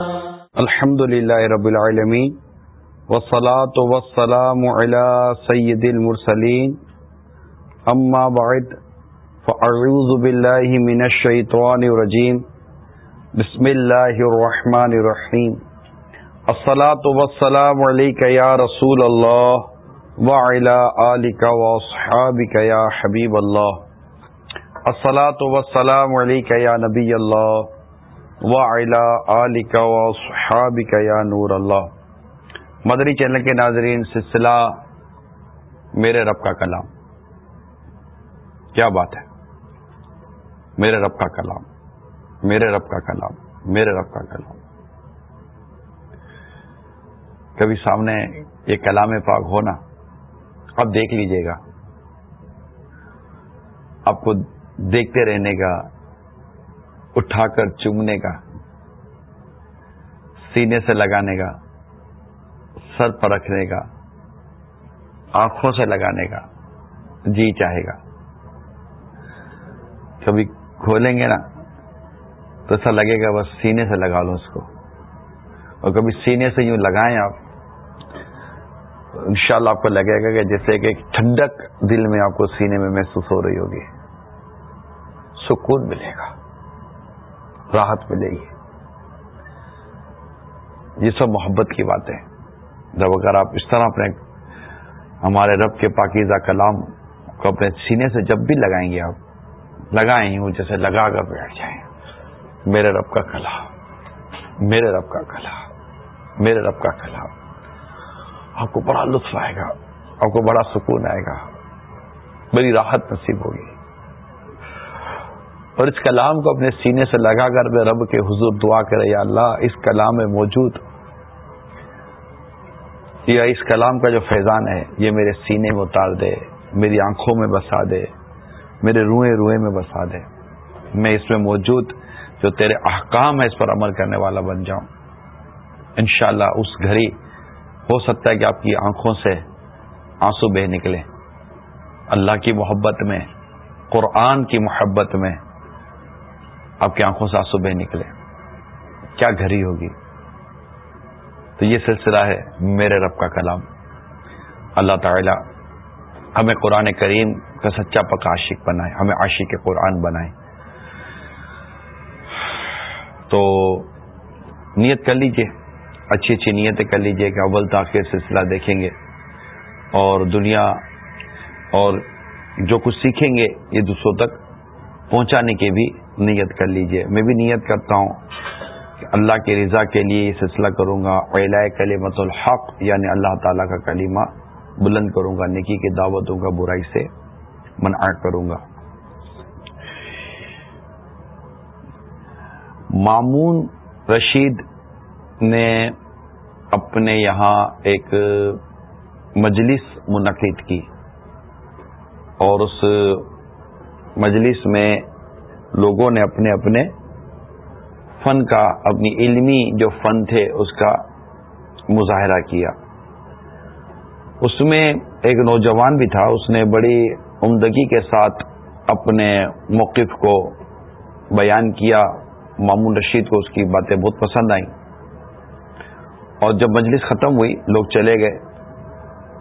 الحمد للہ رب العالمین وسلاۃ وسلام علی سید المرسلین. اما بعد، فاعوذ باللہ من الشیطان الرجیم. بسم اللہ الرحمن الرحیم. الصلاة والسلام علیک یا رسول اللہ وعلی آلک واصحابک یا حبیب اللہ. الصلاة والسلام علیک یا نبی اللہ یا نور اللہ مدری چینل کے ناظرین، سلسلہ میرے رب کا کلام۔ کیا بات ہے؟ میرے رب کا کلام۔ میرے رب کا کلام۔ میرے رب کا کلام۔ کبھی سامنے یہ کلام پاک ہونا اب دیکھ لیجیے گا۔ آپ کو دیکھتے رہنے کا اٹھا کر چومنے کا، سینے سے لگانے کا، سر پر رکھنے کا، آنکھوں سے لگانے کا جی چاہے گا۔ کبھی کھولیں گے نا، تو ایسا لگے گا بس سینے سے لگا لو اس کو۔ اور کبھی سینے سے یوں لگائیں آپ، انشاءاللہ آپ کو لگے گا کہ جیسے کہ ایک ٹھنڈک دل میں آپ کو سینے میں محسوس ہو رہی ہوگی۔ سکون ملے گا۔ راحت ملے گی۔ یہ سب محبت کی باتیں۔ جب اگر آپ اس طرح اپنے ہمارے رب کے پاکیزہ کلام کو اپنے سینے سے جب بھی لگائیں گے آپ، لگائیں ہوں جیسے لگا کر بیٹھ جائیں۔ میرے رب کا کلام، میرے رب کا کلام، میرے رب کا کلام۔ آپ کو بڑا لطف آئے گا، آپ کو بڑا سکون آئے گا۔ بڑی راحت نصیب ہوگی۔ اور اس کلام کو اپنے سینے سے لگا کر میں رب کے حضور دعا کرے، یا اللہ، اس کلام میں موجود یا اس کلام کا جو فیضان ہے، یہ میرے سینے میں اتار دے، میری آنکھوں میں بسا دے، میرے روئے روئے میں بسا دے۔ میں اس میں موجود جو تیرے احکام ہے، اس پر عمل کرنے والا بن جاؤں۔ انشاءاللہ اس گھڑی ہو سکتا ہے کہ آپ کی آنکھوں سے آنسو بہ نکلے اللہ کی محبت میں، قرآن کی محبت میں آپ کی آنکھوں سے آنسو بہ نکلے۔ کیا گھڑی ہوگی؟ تو یہ سلسلہ ہے میرے رب کا کلام۔ اللہ تعالی ہمیں قرآن کریم کا سچا پکا عاشق بنائے، ہمیں عاشق قرآن بنائے۔ تو نیت کر لیجیے، اچھی اچھی نیتیں کر لیجیے کہ اول تاخیر سلسلہ دیکھیں گے۔ اور دنیا اور جو کچھ سیکھیں گے، یہ دوسروں تک پہنچانے کی بھی نیت کر لیجیے۔ میں بھی نیت کرتا ہوں کہ اللہ کی رضا کے لیے یہ سلسلہ کروں گا۔ اعلی کلیمت الحق یعنی اللہ تعالیٰ کا کلمہ بلند کروں گا نکی کی دعوتوں کا برائی سے منع کروں گا۔ مامون رشید نے اپنے یہاں ایک مجلس منعقد کی اور اس مجلس میں لوگوں نے اپنے اپنے فن کا، اپنی علمی جو فن تھے، اس کا مظاہرہ کیا۔ اس میں ایک نوجوان بھی تھا، اس نے بڑی عمدگی کے ساتھ اپنے موقف کو بیان کیا۔ مامون رشید کو اس کی باتیں بہت پسند آئیں۔ اور جب مجلس ختم ہوئی، لوگ چلے گئے۔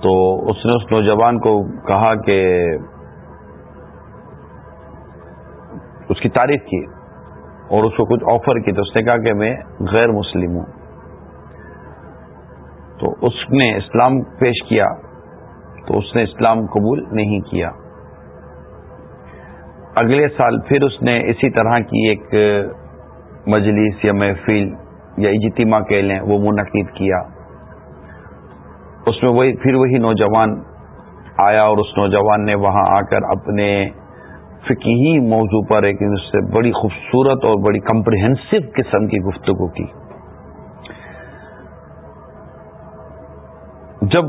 تو اس نے اس نوجوان کو کہا کہ اس کی تعریف کی اور اس کو کچھ آفر کی تو اس نے کہا کہ میں غیر مسلم ہوں۔ تو اس نے اسلام پیش کیا تو اس نے اسلام قبول نہیں کیا۔ اگلے سال پھر اس نے اسی طرح کی ایک مجلس یا محفل یا اجتماع کہہ لیں، وہ منعقد کیا۔ اس میں وہی پھر وہی نوجوان آیا اور اس نوجوان نے وہاں آ کر اپنے فکی موضوع پر ایک اس سے بڑی خوبصورت اور بڑی کمپریہنسو قسم کی گفتگو کی۔ جب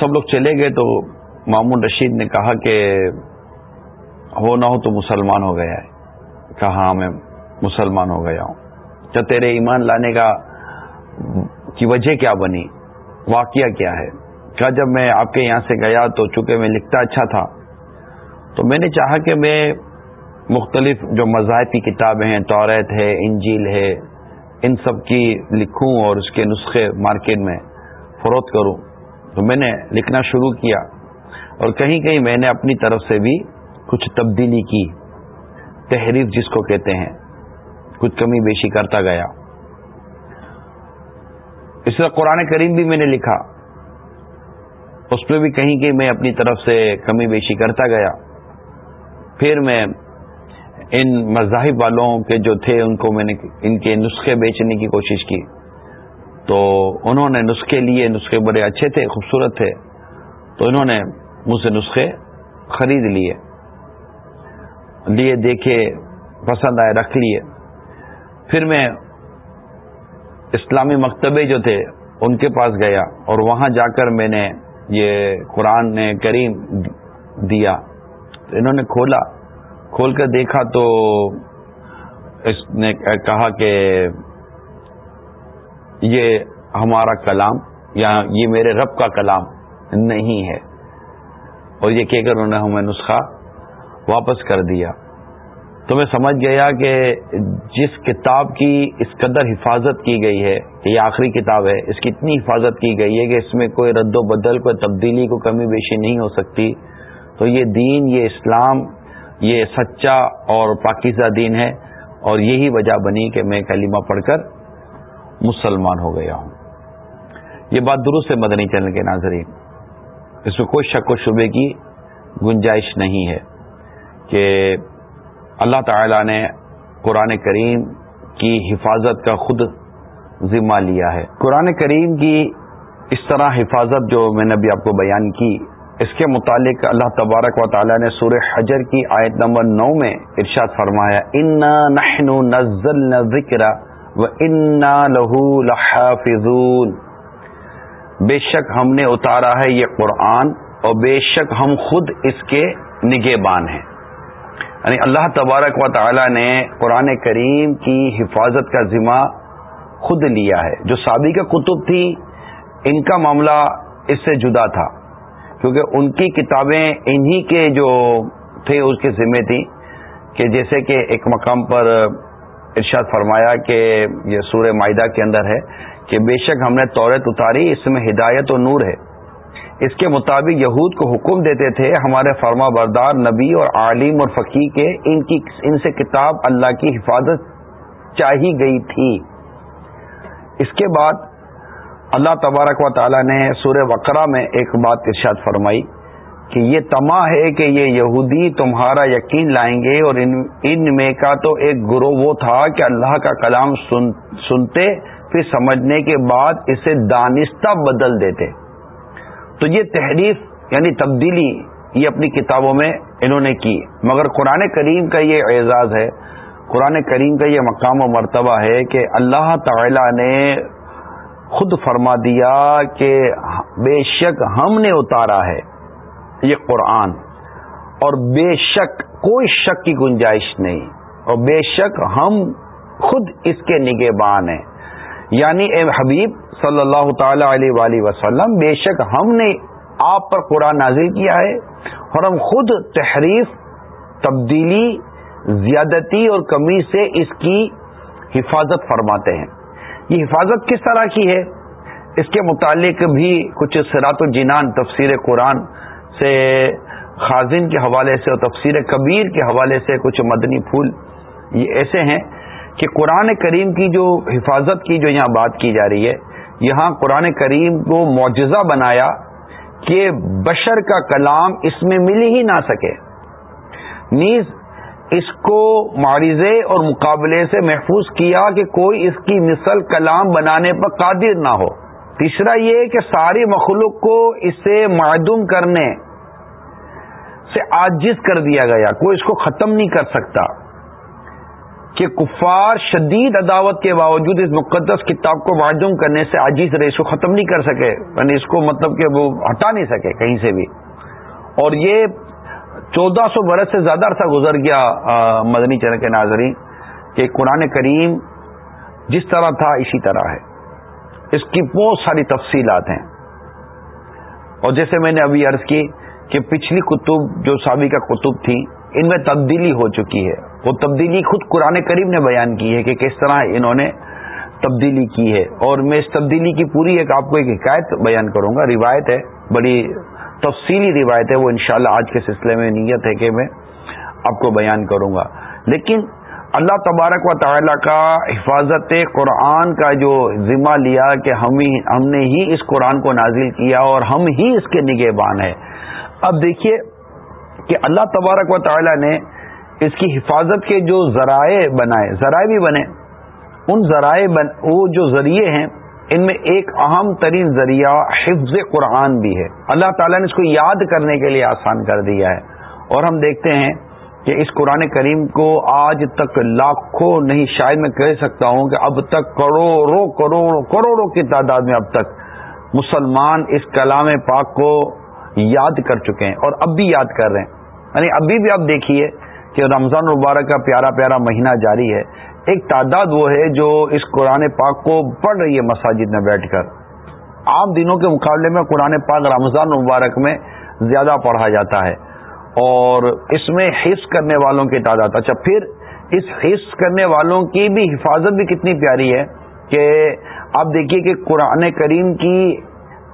سب لوگ چلے گئے تو مامون رشید نے کہا کہ ہو نہ ہو تو مسلمان ہو گیا ہے۔ کہا ہاں میں مسلمان ہو گیا ہوں۔ تو تیرے ایمان لانے کا کی وجہ کیا بنی؟ واقعہ کیا ہے؟ کہا، جب میں آپ کے یہاں سے گیا تو چونکہ میں لکھتا اچھا تھا تو میں نے چاہا کہ میں مختلف جو مذاہب کی کتابیں ہیں توریت ہے، انجیل ہے، ان سب کی لکھوں اور اس کے نسخے مارکیٹ میں فروخت کروں۔ تو میں نے لکھنا شروع کیا اور کہیں کہیں میں نے اپنی طرف سے بھی کچھ تبدیلی کی۔ تحریف جس کو کہتے ہیں، کچھ کمی بیشی کرتا گیا۔ اس طرح قرآن کریم بھی میں نے لکھا۔ اس پہ بھی کہیں کہ میں اپنی طرف سے کمی بیشی کرتا گیا۔ پھر میں ان مذاہب والوں کے جو تھے، ان کو میں نے ان کے نسخے بیچنے کی کوشش کی۔ تو انہوں نے نسخے لیے، نسخے بڑے اچھے تھے، خوبصورت تھے۔ تو انہوں نے مجھ سے نسخے خرید لیے۔ لیے دیکھے، پسند آئے، رکھ لیے۔ پھر میں اسلامی مکتبے جو تھے، ان کے پاس گیا اور وہاں جا کر میں نے یہ قرآن کریم دیا۔ انہوں نے کھولا۔ کھول کر دیکھا تو اس نے کہا کہ یہ ہمارا کلام، یا یہ میرے رب کا کلام نہیں ہے۔ اور یہ کہہ کر انہوں نے ہمیں نسخہ واپس کر دیا۔ تو میں سمجھ گیا کہ جس کتاب کی اس قدر حفاظت کی گئی ہے یہ آخری کتاب ہے، اس کی اتنی حفاظت کی گئی ہے کہ اس میں کوئی رد و بدل، کوئی تبدیلی کو کمی بیشی نہیں ہو سکتی۔ تو یہ دین، یہ اسلام، یہ سچا اور پاکیزہ دین ہے اور یہی وجہ بنی کہ میں کلمہ پڑھ کر مسلمان ہو گیا ہوں۔ یہ بات درست ہے مدنی چینل کے ناظرین۔ اس میں کوئی شک و شبے کی گنجائش نہیں ہے کہ اللہ تعالی نے قرآن کریم کی حفاظت کا خود ذمہ لیا ہے۔ قرآن کریم کی اس طرح حفاظت جو میں نے ابھی آپ کو بیان کی اس کے متعلق اللہ تبارک و تعالی نے سورہ حجر کی آیت نمبر نو میں ارشاد فرمایا ان ذکر و انا لہو لحافظون بے شک ہم نے اتارا ہے یہ قرآن اور بے شک ہم خود اس کے نگے بان ہیں۔ یعنی اللہ تبارک و تعالی نے قرآن کریم کی حفاظت کا ذمہ خود لیا ہے۔ جو سابقہ کتب تھی، ان کا معاملہ اس سے جدا تھا۔ کیونکہ ان کی کتابیں انہی کے جو تھے اس کے ذمے تھی کہ جیسے کہ ایک مقام پر ارشاد فرمایا کہ یہ سورہ معدہ کے اندر ہے کہ بے شک ہم نے طورت اتاری، اس میں ہدایت و نور ہے۔ اس کے مطابق یہود کو حکم دیتے تھے، ہمارے فرما بردار نبی اور عالم اور فقی کے ان کی، ان سے کتاب اللہ کی حفاظت چاہی گئی تھی۔ اس کے بعد اللہ تبارک و تعالی نے سورہ وقرہ میں ایک بات ارشاد فرمائی کہ یہ تما ہے کہ یہ یہودی تمہارا یقین لائیں گے اور ان ان میں کا تو ایک گروہ وہ تھا کہ اللہ کا کلام سن، سنتے پھر سمجھنے کے بعد اسے دانستہ بدل دیتے۔ تو یہ تحریف یعنی تبدیلی یہ اپنی کتابوں میں انہوں نے کی۔ مگر قرآن کریم کا یہ اعزاز ہے، قرآن کریم کا یہ مقام و مرتبہ ہے کہ اللہ تعالی نے خود فرما دیا کہ بے شک ہم نے اتارا ہے یہ قرآن، اور بے شک کوئی شک کی گنجائش نہیں، اور بے شک ہم خود اس کے نگہبان ہیں۔ یعنی اے حبیب صلی اللہ تعالی علیہ وآلہ وسلم، بے شک ہم نے آپ پر قرآن نازل کیا ہے، اور ہم خود تحریف، تبدیلی، زیادتی اور کمی سے اس کی حفاظت فرماتے ہیں۔ یہ حفاظت کس طرح کی ہے؟ اس کے متعلق بھی کچھ سرات الجنان تفسیر قرآن سے، خازن کے حوالے سے اور تفسیر کبیر کے حوالے سے کچھ مدنی پھول یہ ایسے ہیں کہ قرآن کریم کی جو حفاظت کی جو یہاں بات کی جا رہی ہے، یہاں قرآن کریم کو معجزہ بنایا کہ بشر کا کلام اس میں مل ہی نہ سکے۔ نیز اس کو معرضے اور مقابلے سے محفوظ کیا کہ کوئی اس کی مثل کلام بنانے پر قادر نہ ہو۔ تیسرا یہ کہ ساری مخلوق کو اسے معدوم کرنے سے آجز کر دیا گیا۔ کوئی اس کو ختم نہیں کر سکتا کہ کفار شدید عداوت کے باوجود اس مقدس کتاب کو معدوم کرنے سے عاجز رہے، اس کو ختم نہیں کر سکے۔ یعنی اس کو مطلب کہ وہ ہٹا نہیں سکے کہیں سے بھی۔ اور یہ چودہ سو برس سے زیادہ عرصہ گزر گیا مدنی چرن کے ناظرین، کہ قرآن کریم جس طرح تھا اسی طرح ہے۔ اس کی بہت ساری تفصیلات ہیں۔ اور جیسے میں نے ابھی عرض کی کہ پچھلی کتب جو سابقہ کتب تھی، ان میں تبدیلی ہو چکی ہے۔ وہ تبدیلی خود قرآن کریم نے بیان کی ہے کہ کس طرح انہوں نے تبدیلی کی ہے۔ اور میں اس تبدیلی کی پوری ایک آپ کو ایک حکایت بیان کروں گا۔ روایت ہے، بڑی تفصیلی روایت ہے، وہ انشاءاللہ آج کے سلسلے میں نیت ہے کہ میں آپ کو بیان کروں گا۔ لیکن اللہ تبارک و تعالی کا حفاظت قرآن کا جو ذمہ لیا کہ ہم ہم نے ہی اس قرآن کو نازل کیا اور ہم ہی اس کے نگہ بان ہیں۔ اب دیکھیے کہ اللہ تبارک و تعالی نے اس کی حفاظت کے جو ذرائع بنائے، ذرائع بھی بنے۔ ان ذرائع بن وہ جو ذریعے ہیں ان میں ایک اہم ترین ذریعہ حفظ قرآن بھی ہے۔ اللہ تعالیٰ نے اس کو یاد کرنے کے لیے آسان کر دیا ہے۔ اور ہم دیکھتے ہیں کہ اس قرآن کریم کو آج تک لاکھوں نہیں، شاید میں کہہ سکتا ہوں کہ اب تک کروڑوں کروڑوں کروڑوں کی تعداد میں اب تک مسلمان اس کلام پاک کو یاد کر چکے ہیں اور اب بھی یاد کر رہے ہیں۔ یعنی ابھی بھی آپ دیکھیے کہ رمضان مبارک کا پیارا پیارا مہینہ جاری ہے۔ ایک تعداد وہ ہے جو اس قرآن پاک کو پڑھ رہی ہے مساجد میں بیٹھ کر۔ عام دنوں کے مقابلے میں قرآن پاک رمضان مبارک میں زیادہ پڑھا جاتا ہے اور اس میں حص کرنے والوں کی تعداد۔ اچھا پھر اس حص کرنے والوں کی بھی حفاظت بھی کتنی پیاری ہے کہ آپ دیکھیے کہ قرآن کریم کی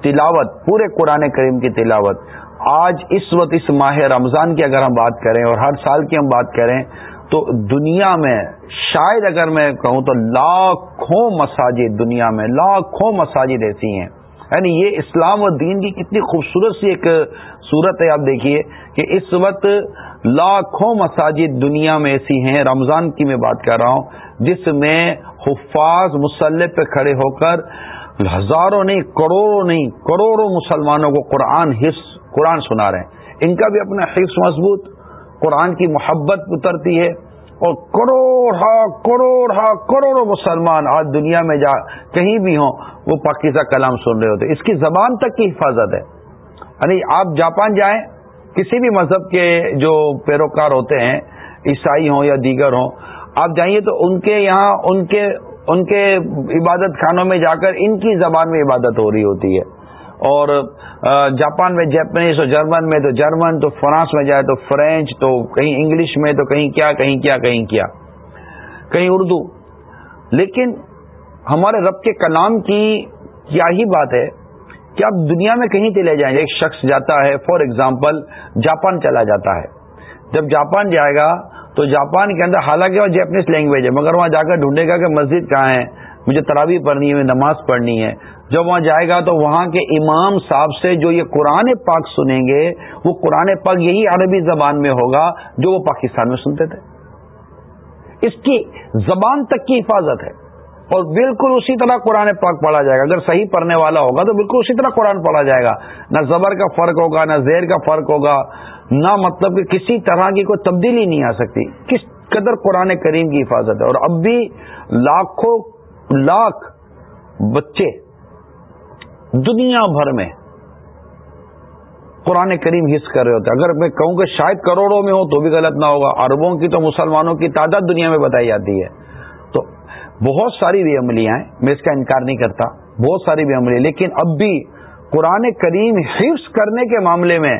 تلاوت، پورے قرآن کریم کی تلاوت۔ آج اس وقت، اس ماہ رمضان کی اگر ہم بات کریں اور ہر سال کی ہم بات کریں تو دنیا میں، شاید اگر میں کہوں تو لاکھوں مساجد دنیا میں، لاکھوں مساجد ایسی ہیں۔ یعنی یہ اسلام و دین کی کتنی خوبصورت سی ایک صورت ہے، آپ دیکھیے کہ اس وقت لاکھوں مساجد دنیا میں ایسی ہیں۔ رمضان کی میں بات کر رہا ہوں، جس میں حفاظ مسلح پہ کھڑے ہو کر ہزاروں نہیں، کروڑوں نہیں، کروڑوں مسلمانوں کو قرآن حص قرآن سنا رہے ہیں۔ ان کا بھی اپنا حفظ مضبوط۔ قرآن کی محبت اترتی ہے اور کروڑ ہا کروڑ ہا کروڑوں مسلمان آج دنیا میں جا کہیں بھی ہوں، وہ پاکیزہ کلام سن رہے ہوتے اس کی زبان تک کی حفاظت ہے۔ یعنی آپ جاپان جائیں، کسی بھی مذہب کے جو پیروکار ہوتے ہیں، عیسائی ہوں یا دیگر ہوں، آپ جائیے تو ان کے یہاں، ان کے ان کے عبادت خانوں میں جا کر ان کی زبان میں عبادت ہو رہی ہوتی ہے۔ اور جاپان میں جیپنیز اور جرمن میں تو جرمن، تو فرانس میں جائے تو فرینچ، تو کہیں انگلش میں تو کہیں کیا کہیں کیا کہیں کیا، کہیں اردو. لیکن ہمارے رب کے کلام کی کیا ہی بات ہے کہ آپ دنیا میں کہیں چلے جائیں، ایک شخص جاتا ہے فار ایگزامپل جاپان چلا جاتا ہے. جب جاپان جائے گا تو جاپان کے اندر حالانکہ وہ جیپنیز لینگویج ہے، مگر وہاں جا کر ڈھونڈے گا کہ مسجد کہاں ہے مجھے تراوی پڑھنی ہے نماز پڑھنی ہے۔ جب وہاں جائے گا تو وہاں کے امام صاحب سے جو یہ قرآن پاک سنیں گے، وہ قرآن پاک یہی عربی زبان میں ہوگا جو وہ پاکستان میں سنتے تھے۔ اس کی زبان تک کی حفاظت ہے۔ اور بالکل اسی طرح قرآن پاک پڑھا جائے گا۔ اگر صحیح پڑھنے والا ہوگا تو بالکل اسی طرح قرآن پڑھا جائے گا۔ نہ زبر کا فرق ہوگا، نہ زیر کا فرق ہوگا۔ نہ مطلب کہ کسی طرح کی کوئی تبدیلی نہیں آ سکتی۔ کس قدر قرآن کریم کی حفاظت ہے۔ اور اب بھی لاکھوں لاکھ بچے دنیا بھر میں قرآن کریم حص کر رہے ہوتے اگر میں کہوں کہ شاید کروڑوں میں ہو تو بھی غلط نہ ہوگا۔ اربوں کی تو مسلمانوں کی تعداد دنیا میں بتائی جاتی ہے۔ تو بہت ساری بھی عملیاں ہیں، میں اس کا انکار نہیں کرتا۔ بہت ساری بھی عملی لیکن اب بھی قرآن کریم حفظ کرنے کے معاملے میں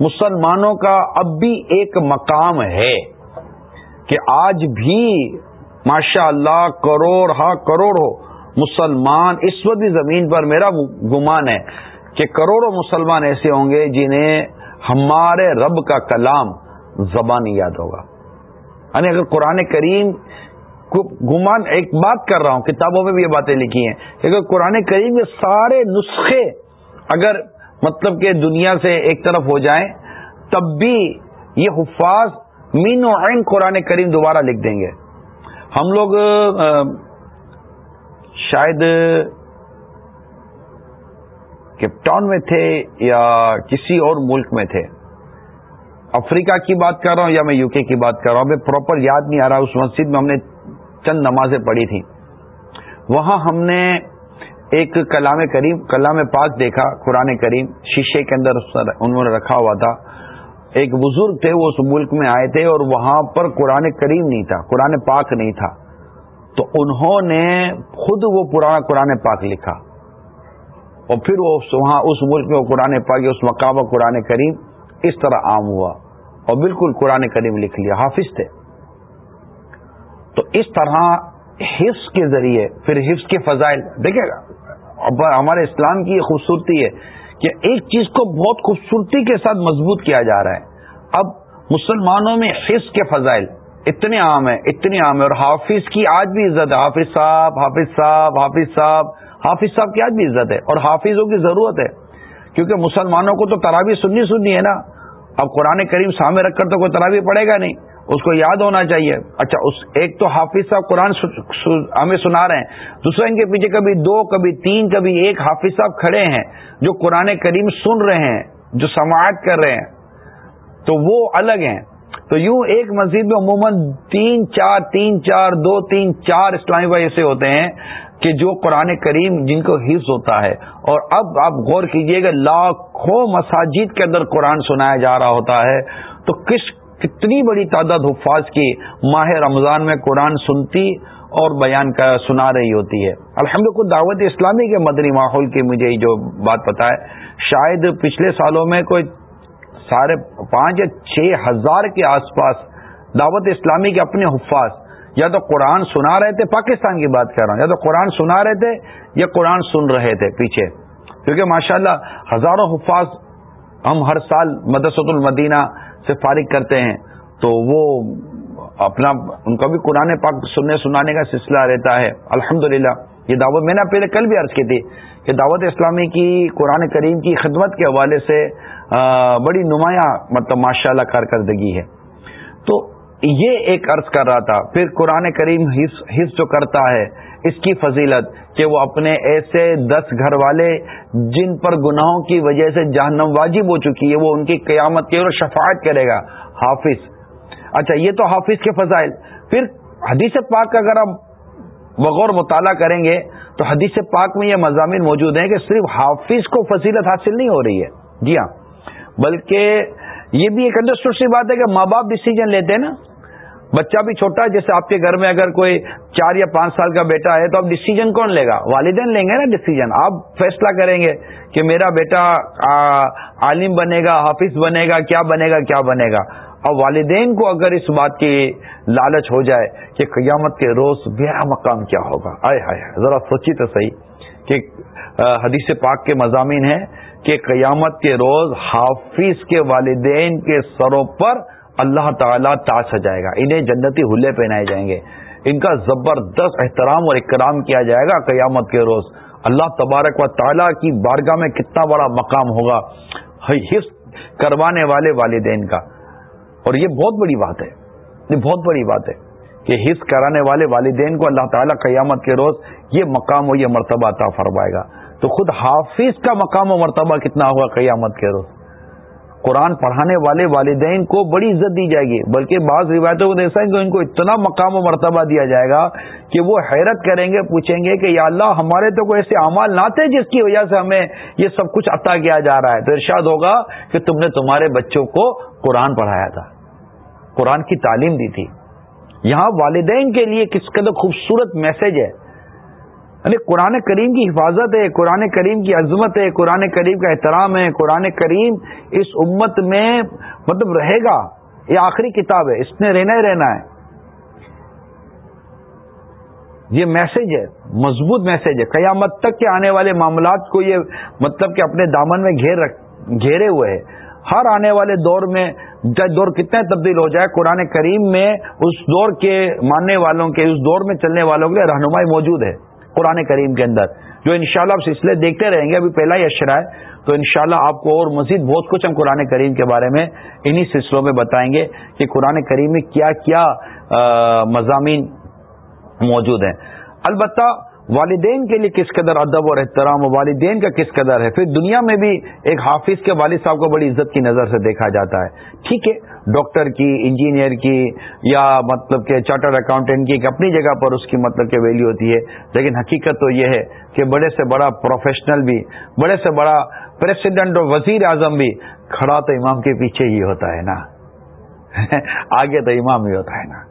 مسلمانوں کا اب بھی ایک مقام ہے کہ آج بھی ماشاء اللہ کروڑ ہا کروڑ ہو۔ مسلمان اس وقت بھی زمین پر میرا گمان ہے کہ کروڑوں مسلمان ایسے ہوں گے جنہیں ہمارے رب کا کلام زبان یاد ہوگا۔ یعنی اگر قرآن کریم گمان، ایک بات کر رہا ہوں، کتابوں میں بھی یہ باتیں لکھی ہیں کہ اگر قرآن کریم کے سارے نسخے اگر مطلب کہ دنیا سے ایک طرف ہو جائیں، تب بھی یہ حفاظ مین و عین قرآن کریم دوبارہ لکھ دیں گے۔ ہم لوگ شاید کیپ ٹاؤن میں تھے یا کسی اور ملک میں تھے۔ افریقہ کی بات کر رہا ہوں یا میں یو کے کی بات کر رہا ہوں، ہمیں پراپر یاد نہیں آ رہا، اس مسجد میں ہم نے چند نمازیں پڑھی تھیں۔ وہاں ہم نے ایک کلام کریم، کلام پاک دیکھا، قرآن کریم، شیشے کے اندر انہوں نے رکھا ہوا تھا۔ ایک بزرگ تھے وہ اس ملک میں آئے تھے اور وہاں پر قرآن کریم نہیں تھا، قرآن پاک نہیں تھا۔ تو انہوں نے خود وہ پرانا قرآن پاک لکھا۔ اور پھر وہ وہاں اس ملک میں وہ قرآن پاک اس مقام قرآن کریم اس طرح عام ہوا۔ اور بالکل قرآن کریم لکھ لیا، حافظ تھے۔ تو اس طرح حفظ کے ذریعے، پھر حفظ کے فضائل۔ دیکھے گا ہمارے اسلام کی یہ خوبصورتی ہے۔ کہ ایک چیز کو بہت خوبصورتی کے ساتھ مضبوط کیا جا رہا ہے۔ اب مسلمانوں میں حفظ کے فضائل اتنے عام ہیں، اتنے عام ہیں، اور حافظ کی آج بھی عزت ہے۔ حافظ صاحب حافظ صاحب حافظ صاحب حافظ صاحب کی آج بھی عزت ہے، اور حافظوں کی ضرورت ہے۔ کیونکہ مسلمانوں کو تو ترابی سننی سننی ہے نا۔ اب قرآن کریم سامنے رکھ کر تو کوئی ترابی پڑے گا نہیں۔ اس کو یاد ہونا چاہیے۔ اچھا اس ایک تو حافظ صاحب قرآن ہمیں سنا رہے ہیں۔ دوسرے ان کے پیچھے کبھی دو، کبھی تین، کبھی ایک حافظ صاحب کھڑے ہیں جو قرآن کریم سن رہے ہیں، جو سماعت کر رہے ہیں۔ تو وہ الگ ہیں۔ تو یوں ایک مسجد میں عموماً تین، چار تین، چار، دو، تین، چار اسلامی بھائی ایسے ہوتے ہیں کہ جو قرآن کریم جن کو حفظ ہوتا ہے۔ اور اب آپ غور کیجیے گا لاکھوں مساجد کے اندر قرآن سنایا جا رہا ہوتا ہے۔ تو کس کتنی بڑی تعداد حفاظ کی ماہ رمضان میں قرآن سنتی اور بیان کا سنا رہی ہوتی ہے۔ الحمد کو دعوت اسلامی کے مدنی ماحول کی مجھے جو بات پتا ہے، شاید پچھلے سالوں میں کوئی ساڑھے پانچ یا چھ ہزار کے آس پاس دعوت اسلامی کے اپنے حفاظ یا تو قرآن سنا رہے تھے، پاکستان کی بات کر رہا ہوں، یا تو قرآن سنا رہے تھے یا قرآن سن رہے تھے پیچھے۔ کیونکہ ماشاءاللہ ہزاروں حفاظ ہم ہر سال مدرسۃ المدینہ سے فارغ کرتے ہیں، تو وہ اپنا، ان کا بھی قرآن پاک سننے سنانے کا سلسلہ رہتا ہے۔ الحمد یہ دعوت میں نے پہلے کل بھی عرض کی تھی کہ دعوت اسلامی کی، قرآن کریم کی خدمت کے حوالے سے بڑی نمایاں مطلب ماشاء اللہ کارکردگی ہے۔ تو یہ ایک عرض کر رہا تھا، پھر قرآن کریم حص جو کرتا ہے، اس کی فضیلت کہ وہ اپنے ایسے دس گھر والے جن پر گناہوں کی وجہ سے جہنم واجب ہو چکی ہے، وہ ان کی قیامت کی اور شفاعت کرے گا۔ حافظ۔ اچھا یہ تو حافظ کے فضائل۔ پھر حدیث پاک کا اگر ہم بغور مطالعہ کریں گے، تو حدیث پاک میں یہ مضامین موجود ہیں کہ صرف حافظ کو فضیلت حاصل نہیں ہو رہی ہے۔ جی ہاں۔ بلکہ یہ بھی ایک انڈرسٹوڈ سی بات ہے کہ ماں باپ ڈسیزن لیتے ہیں نا۔ بچہ بھی چھوٹا ہے، جیسے آپ کے گھر میں اگر کوئی چار یا پانچ سال کا بیٹا ہے تو اب ڈسیزن کون لے گا؟ والدین لیں گے نا ڈسیزن آپ فیصلہ کریں گے کہ میرا بیٹا عالم بنے گا، حافظ بنے گا، کیا بنے گا، کیا بنے گا؟ اب والدین کو اگر اس بات کی لالچ ہو جائے کہ قیامت کے روز میرا مقام کیا ہوگا؟ آئے ہائے ذرا سوچی تو صحیح کہ حدیث پاک کے مضامین ہیں کہ قیامت کے روز حافظ کے والدین کے سروں پر اللہ تعالیٰ تاج سجائے گا۔ انہیں جنتی حلے پہنائے جائیں گے۔ ان کا زبردست احترام اور اکرام کیا جائے گا قیامت کے روز۔ اللہ تبارک و تعالیٰ کی بارگاہ میں کتنا بڑا مقام ہوگا حفظ کروانے والے والدین کا۔ اور یہ بہت بڑی بات ہے۔ یہ بہت بڑی بات ہے کہ حص کرانے والے والدین کو اللہ تعالیٰ قیامت کے روز یہ مقام و یہ مرتبہ عطا فرمائے گا۔ تو خود حافظ کا مقام و مرتبہ کتنا ہوگا قیامت کے روز؟ قرآن پڑھانے والے والدین کو بڑی عزت دی جائے گی۔ بلکہ بعض روایتوں کو دیکھا کہ ان کو اتنا مقام و مرتبہ دیا جائے گا کہ وہ حیرت کریں گے، پوچھیں گے کہ یا اللہ ہمارے تو کوئی ایسے اعمال نہ تھے جس کی وجہ سے ہمیں یہ سب کچھ عطا کیا جا رہا ہے۔ تو ارشاد ہوگا کہ تم نے تمہارے بچوں کو قرآن پڑھایا تھا۔ قرآن کی تعلیم دی تھی۔ یہاں والدین کے لیے کس قدر خوبصورت میسج ہے۔ یعنی قرآن کریم کی حفاظت ہے، قرآن کریم کی عظمت ہے، قرآن کریم کا احترام ہے، قرآن کریم اس امت میں مطلب رہے گا۔ یہ آخری کتاب ہے، اس نے رہنا ہی رہنا ہے۔ یہ میسج ہے، مضبوط میسج ہے۔ قیامت تک کے آنے والے معاملات کو یہ مطلب کہ اپنے دامن میں گھیر رکھ، گھیرے ہوئے ہے ہر آنے والے دور میں چاہے دور کتنے تبدیل ہو جائے، قرآن کریم میں اس دور کے ماننے والوں کے، اس دور میں چلنے والوں کے لیے رہنمائی موجود ہے۔ قرآن کریم کے اندر، جو انشاءاللہ آپ سلسلے دیکھتے رہیں گے، ابھی پہلا ہی اشرا ہے، تو انشاءاللہ آپ کو اور مزید بہت کچھ ہم قرآن کریم کے بارے میں انہی سلسلوں میں بتائیں گے کہ قرآن کریم میں کیا کیا مضامین موجود ہیں۔ البتہ والدین کے لیے کس قدر ادب اور احترام اور والدین کا کس قدر ہے؟ پھر دنیا میں بھی ایک حافظ کے والد صاحب کو بڑی عزت کی نظر سے دیکھا جاتا ہے۔ ٹھیک ہے، ڈاکٹر کی، انجینئر کی، یا مطلب کہ چارٹرڈ اکاؤنٹنٹ کی اپنی جگہ پر اس کی مطلب کہ ویلیو ہوتی ہے۔ لیکن حقیقت تو یہ ہے کہ بڑے سے بڑا پروفیشنل بھی، بڑے سے بڑا پریسیڈنٹ اور وزیر اعظم بھی کھڑا تو امام کے پیچھے ہی ہوتا ہے نا۔ آگے تو امام ہی ہوتا ہے نا۔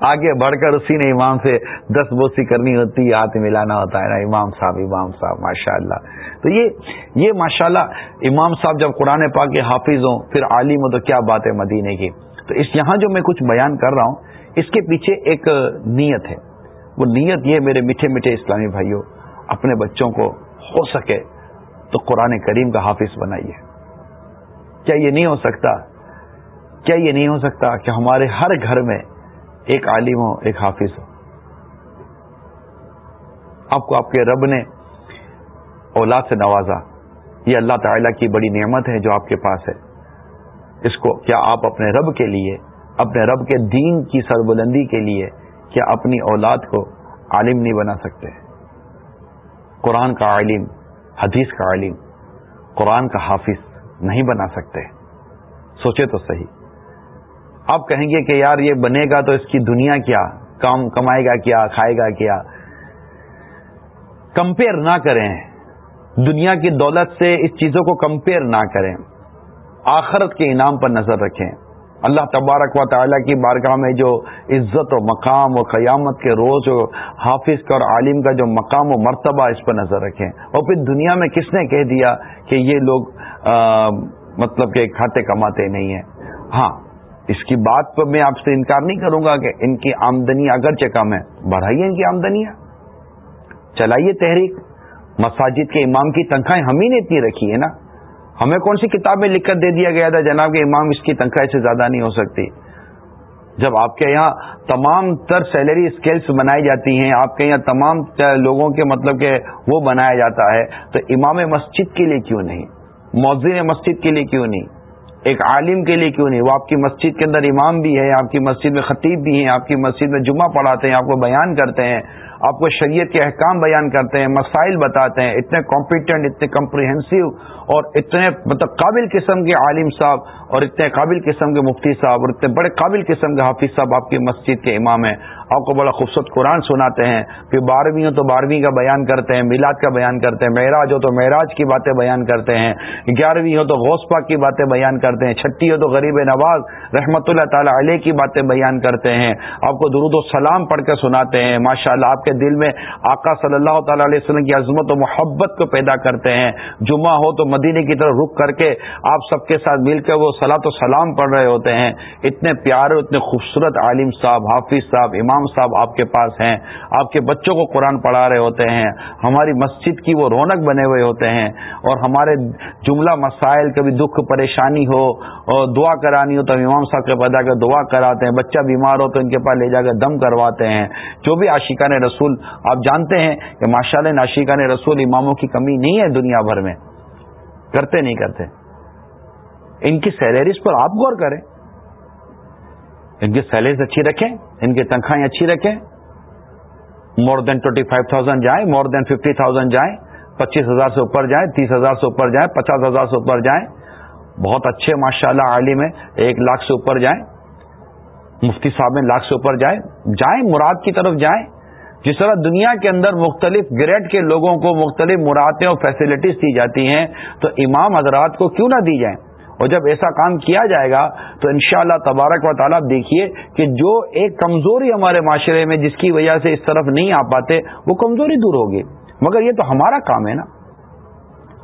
آگے بڑھ کر اسی نے امام سے دس بوسی کرنی ہوتی ہے ہاتھ ملانا ہوتا ہے نا، امام صاحب امام صاحب ماشاء اللہ تو یہ یہ ماشاء اللہ امام صاحب جب قرآن پاک کے حافظ ہوں، پھر عالم ہو تو کیا بات ہے مدینے کی؟ تو اس، یہاں جو میں کچھ بیان کر رہا ہوں، اس کے پیچھے ایک نیت ہے۔ وہ نیت یہ میرے میٹھے میٹھے اسلامی بھائیوں، اپنے بچوں کو ہو سکے تو قرآن کریم کا حافظ بنائیے۔ کیا یہ نہیں ہو سکتا؟ کیا یہ نہیں ہو سکتا کہ ہمارے ہر گھر میں ایک عالم ہو، ایک حافظ ہو۔ آپ کو آپ کے رب نے اولاد سے نوازا۔ یہ اللہ تعالیٰ کی بڑی نعمت ہے جو آپ کے پاس ہے۔ اس کو کیا آپ اپنے رب کے لیے، اپنے رب کے دین کی سربلندی کے لیے کیا اپنی اولاد کو عالم نہیں بنا سکتے؟ قرآن کا عالم، حدیث کا عالم، قرآن کا حافظ نہیں بنا سکتے۔ سوچے تو صحیح۔ آپ کہیں گے کہ یار یہ بنے گا تو اس کی دنیا کیا؟ کام کمائے گا کیا؟ کھائے گا کیا؟ کمپیئر نہ کریں۔ دنیا کی دولت سے اس چیزوں کو کمپیئر نہ کریں۔ آخرت کے انعام پر نظر رکھیں۔ اللہ تبارک و تعالیٰ کی بارگاہ میں جو عزت و مقام و قیامت کے روز و حافظ کا اور عالم کا جو مقام و مرتبہ اس پر نظر رکھیں۔ اور پھر دنیا میں کس نے کہہ دیا کہ یہ لوگ مطلب کہ کھاتے کماتے نہیں ہیں؟ ہاں اس کی بات پر میں آپ سے انکار نہیں کروں گا کہ ان کی آمدنی اگرچہ کم ہے بڑھائیے ان کی آمدنی۔ چلائیے تحریک۔ مساجد کے امام کی تنخواہیں ہم ہی نے اتنی رکھی ہے نا۔ ہمیں کون سی کتاب میں لکھ کر دے دیا گیا تھا، جناب کے امام اس کی تنخواہ سے زیادہ نہیں ہو سکتی۔ جب آپ کے یہاں تمام تر سیلری اسکیلس بنائی جاتی ہیں، آپ کے یہاں تمام لوگوں کے مطلب کہ وہ بنایا جاتا ہے، تو امام مسجد کے لیے کیوں نہیں؟ مؤذن مسجد کے لیے کیوں نہیں؟ ایک عالم کے لیے کیوں نہیں؟ وہ آپ کی مسجد کے اندر امام بھی ہے آپ کی مسجد میں خطیب بھی ہیں، آپ کی مسجد میں جمعہ پڑھاتے ہیں، آپ کو بیان کرتے ہیں۔ آپ کو شریعت کے احکام بیان کرتے ہیں، مسائل بتاتے ہیں، اتنے کمپیٹنٹ اتنے کمپریہنسو اور اتنے مطلب قابل قسم کے عالم صاحب اور اتنے قابل قسم کے مفتی صاحب اور اتنے بڑے قابل قسم کے حافظ صاحب آپ کی مسجد کے امام ہیں۔ آپ کو بڑا خوبصورت قرآن سناتے ہیں، پھر بارہویں ہو تو بارہویں کا بیان کرتے ہیں، میلاد کا بیان کرتے ہیں، معراج ہو تو معراج کی باتیں بیان کرتے ہیں، گیارہویں ہو تو غوث پاک کی باتیں بیان کرتے ہیں، چھٹی ہو تو غریب نواز رحمۃ اللہ تعالی علیہ کی باتیں بیان کرتے ہیں۔ آپ کو درود و سلام پڑھ کر سناتے ہیں ماشاء اللہ آپ کے دل میں آقا صلی اللہ تعالی علیہ وسلم کی عظمت و محبت کو پیدا کرتے ہیں۔ جمعہ ہو تو مدینے کی طرف رک کر کے آپ سب کے ساتھ مل کر وہ سلاۃ و سلام پڑھ رہے ہوتے ہیں۔ اتنے پیارے، اتنے خوبصورت عالم صاحب، حافظ صاحب، امام صاحب آپ کے پاس ہیں۔ آپ کے بچوں کو قرآن پڑھا رہے ہوتے ہیں۔ ہماری مسجد کی وہ رونق بنے ہوئے ہوتے ہیں۔ اور ہمارے جملہ مسائل، کبھی دکھ، پریشانی ہو اور دعا کرانی ہو تو امام صاحب کے پیدا کر دعا کراتے ہیں۔ بچہ بیمار ہو تو ان کے پاس لے جا کر دم کرواتے ہیں۔ جو بھی عاشقان رسول آپ جانتے ہیں کہ ماشاء اللہ عاشقان رسول اماموں کی کمی نہیں ہے دنیا بھر میں۔ کرتے نہیں کرتے۔ ان کی سیلریز پر آپ غور کریں۔ ان کی سیلریز اچھی رکھیں، ان کی تنخواہیں اچھی رکھیں۔ More than twenty five thousand جائیں مور دین ففٹی تھاؤزینڈ جائیں۔ پچیس ہزار سے اوپر جائیں، تیس ہزار سے اوپر جائیں، پچاس ہزار سے اوپر جائیں۔ بہت اچھے ماشاء اللہ عالم ہے ایک لاکھ سے اوپر جائیں۔ مفتی صاحب میں لاکھ سے اوپر جائیں۔ جائیں، مراد کی طرف جائیں۔ جس طرح دنیا کے اندر مختلف گریڈ کے لوگوں کو مختلف مراعتیں اور فیسلٹیز دی جاتی ہیں، تو امام حضرات کو کیوں نہ دی جائیں؟ اور جب ایسا کام کیا جائے گا، تو انشاءاللہ اللہ تبارک و تعالیٰ دیکھیے کہ جو ایک کمزوری ہمارے معاشرے میں جس کی وجہ سے اس طرف نہیں آ پاتے، وہ کمزوری دور ہوگی۔ مگر یہ تو ہمارا کام ہے نا۔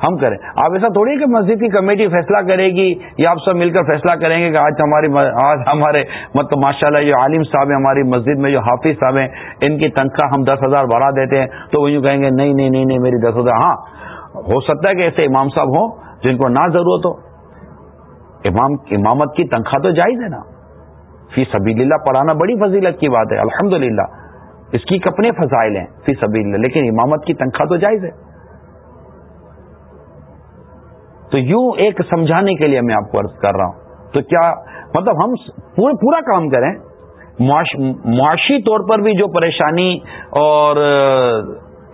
ہم کریں۔ آپ ایسا تھوڑی کہ مسجد کی کمیٹی فیصلہ کرے گی یا آپ سب مل کر فیصلہ کریں گے کہ آج ہماری آج ہمارے مطلب ماشاء اللہ جو عالم صاحب ہیں، ہماری مسجد میں جو حافظ صاحب ہیں، ان کی تنخواہ ہم دس ہزار بڑھا دیتے ہیں تو وہ یوں کہیں گے، نہیں نہیں نہیں نہیں، میری دس ہزار۔ ہاں ہو سکتا ہے کہ ایسے امام صاحب ہوں جن کو نہ ضرورت ہو۔ امام، امامت کی تنخواہ تو جائز ہے نا۔ فی سبیل اللہ پڑھانا بڑی فضیلت کی بات ہے الحمد اس کی کپنے فضائل ہیں فی سبیل اللہ لیکن امامت کی تنخواہ تو جائز ہے۔ تو یوں ایک سمجھانے کے لیے میں آپ کو عرض کر رہا ہوں۔ تو کیا مطلب ہم پورے پورا کام کریں؟ معاشی طور پر بھی جو پریشانی اور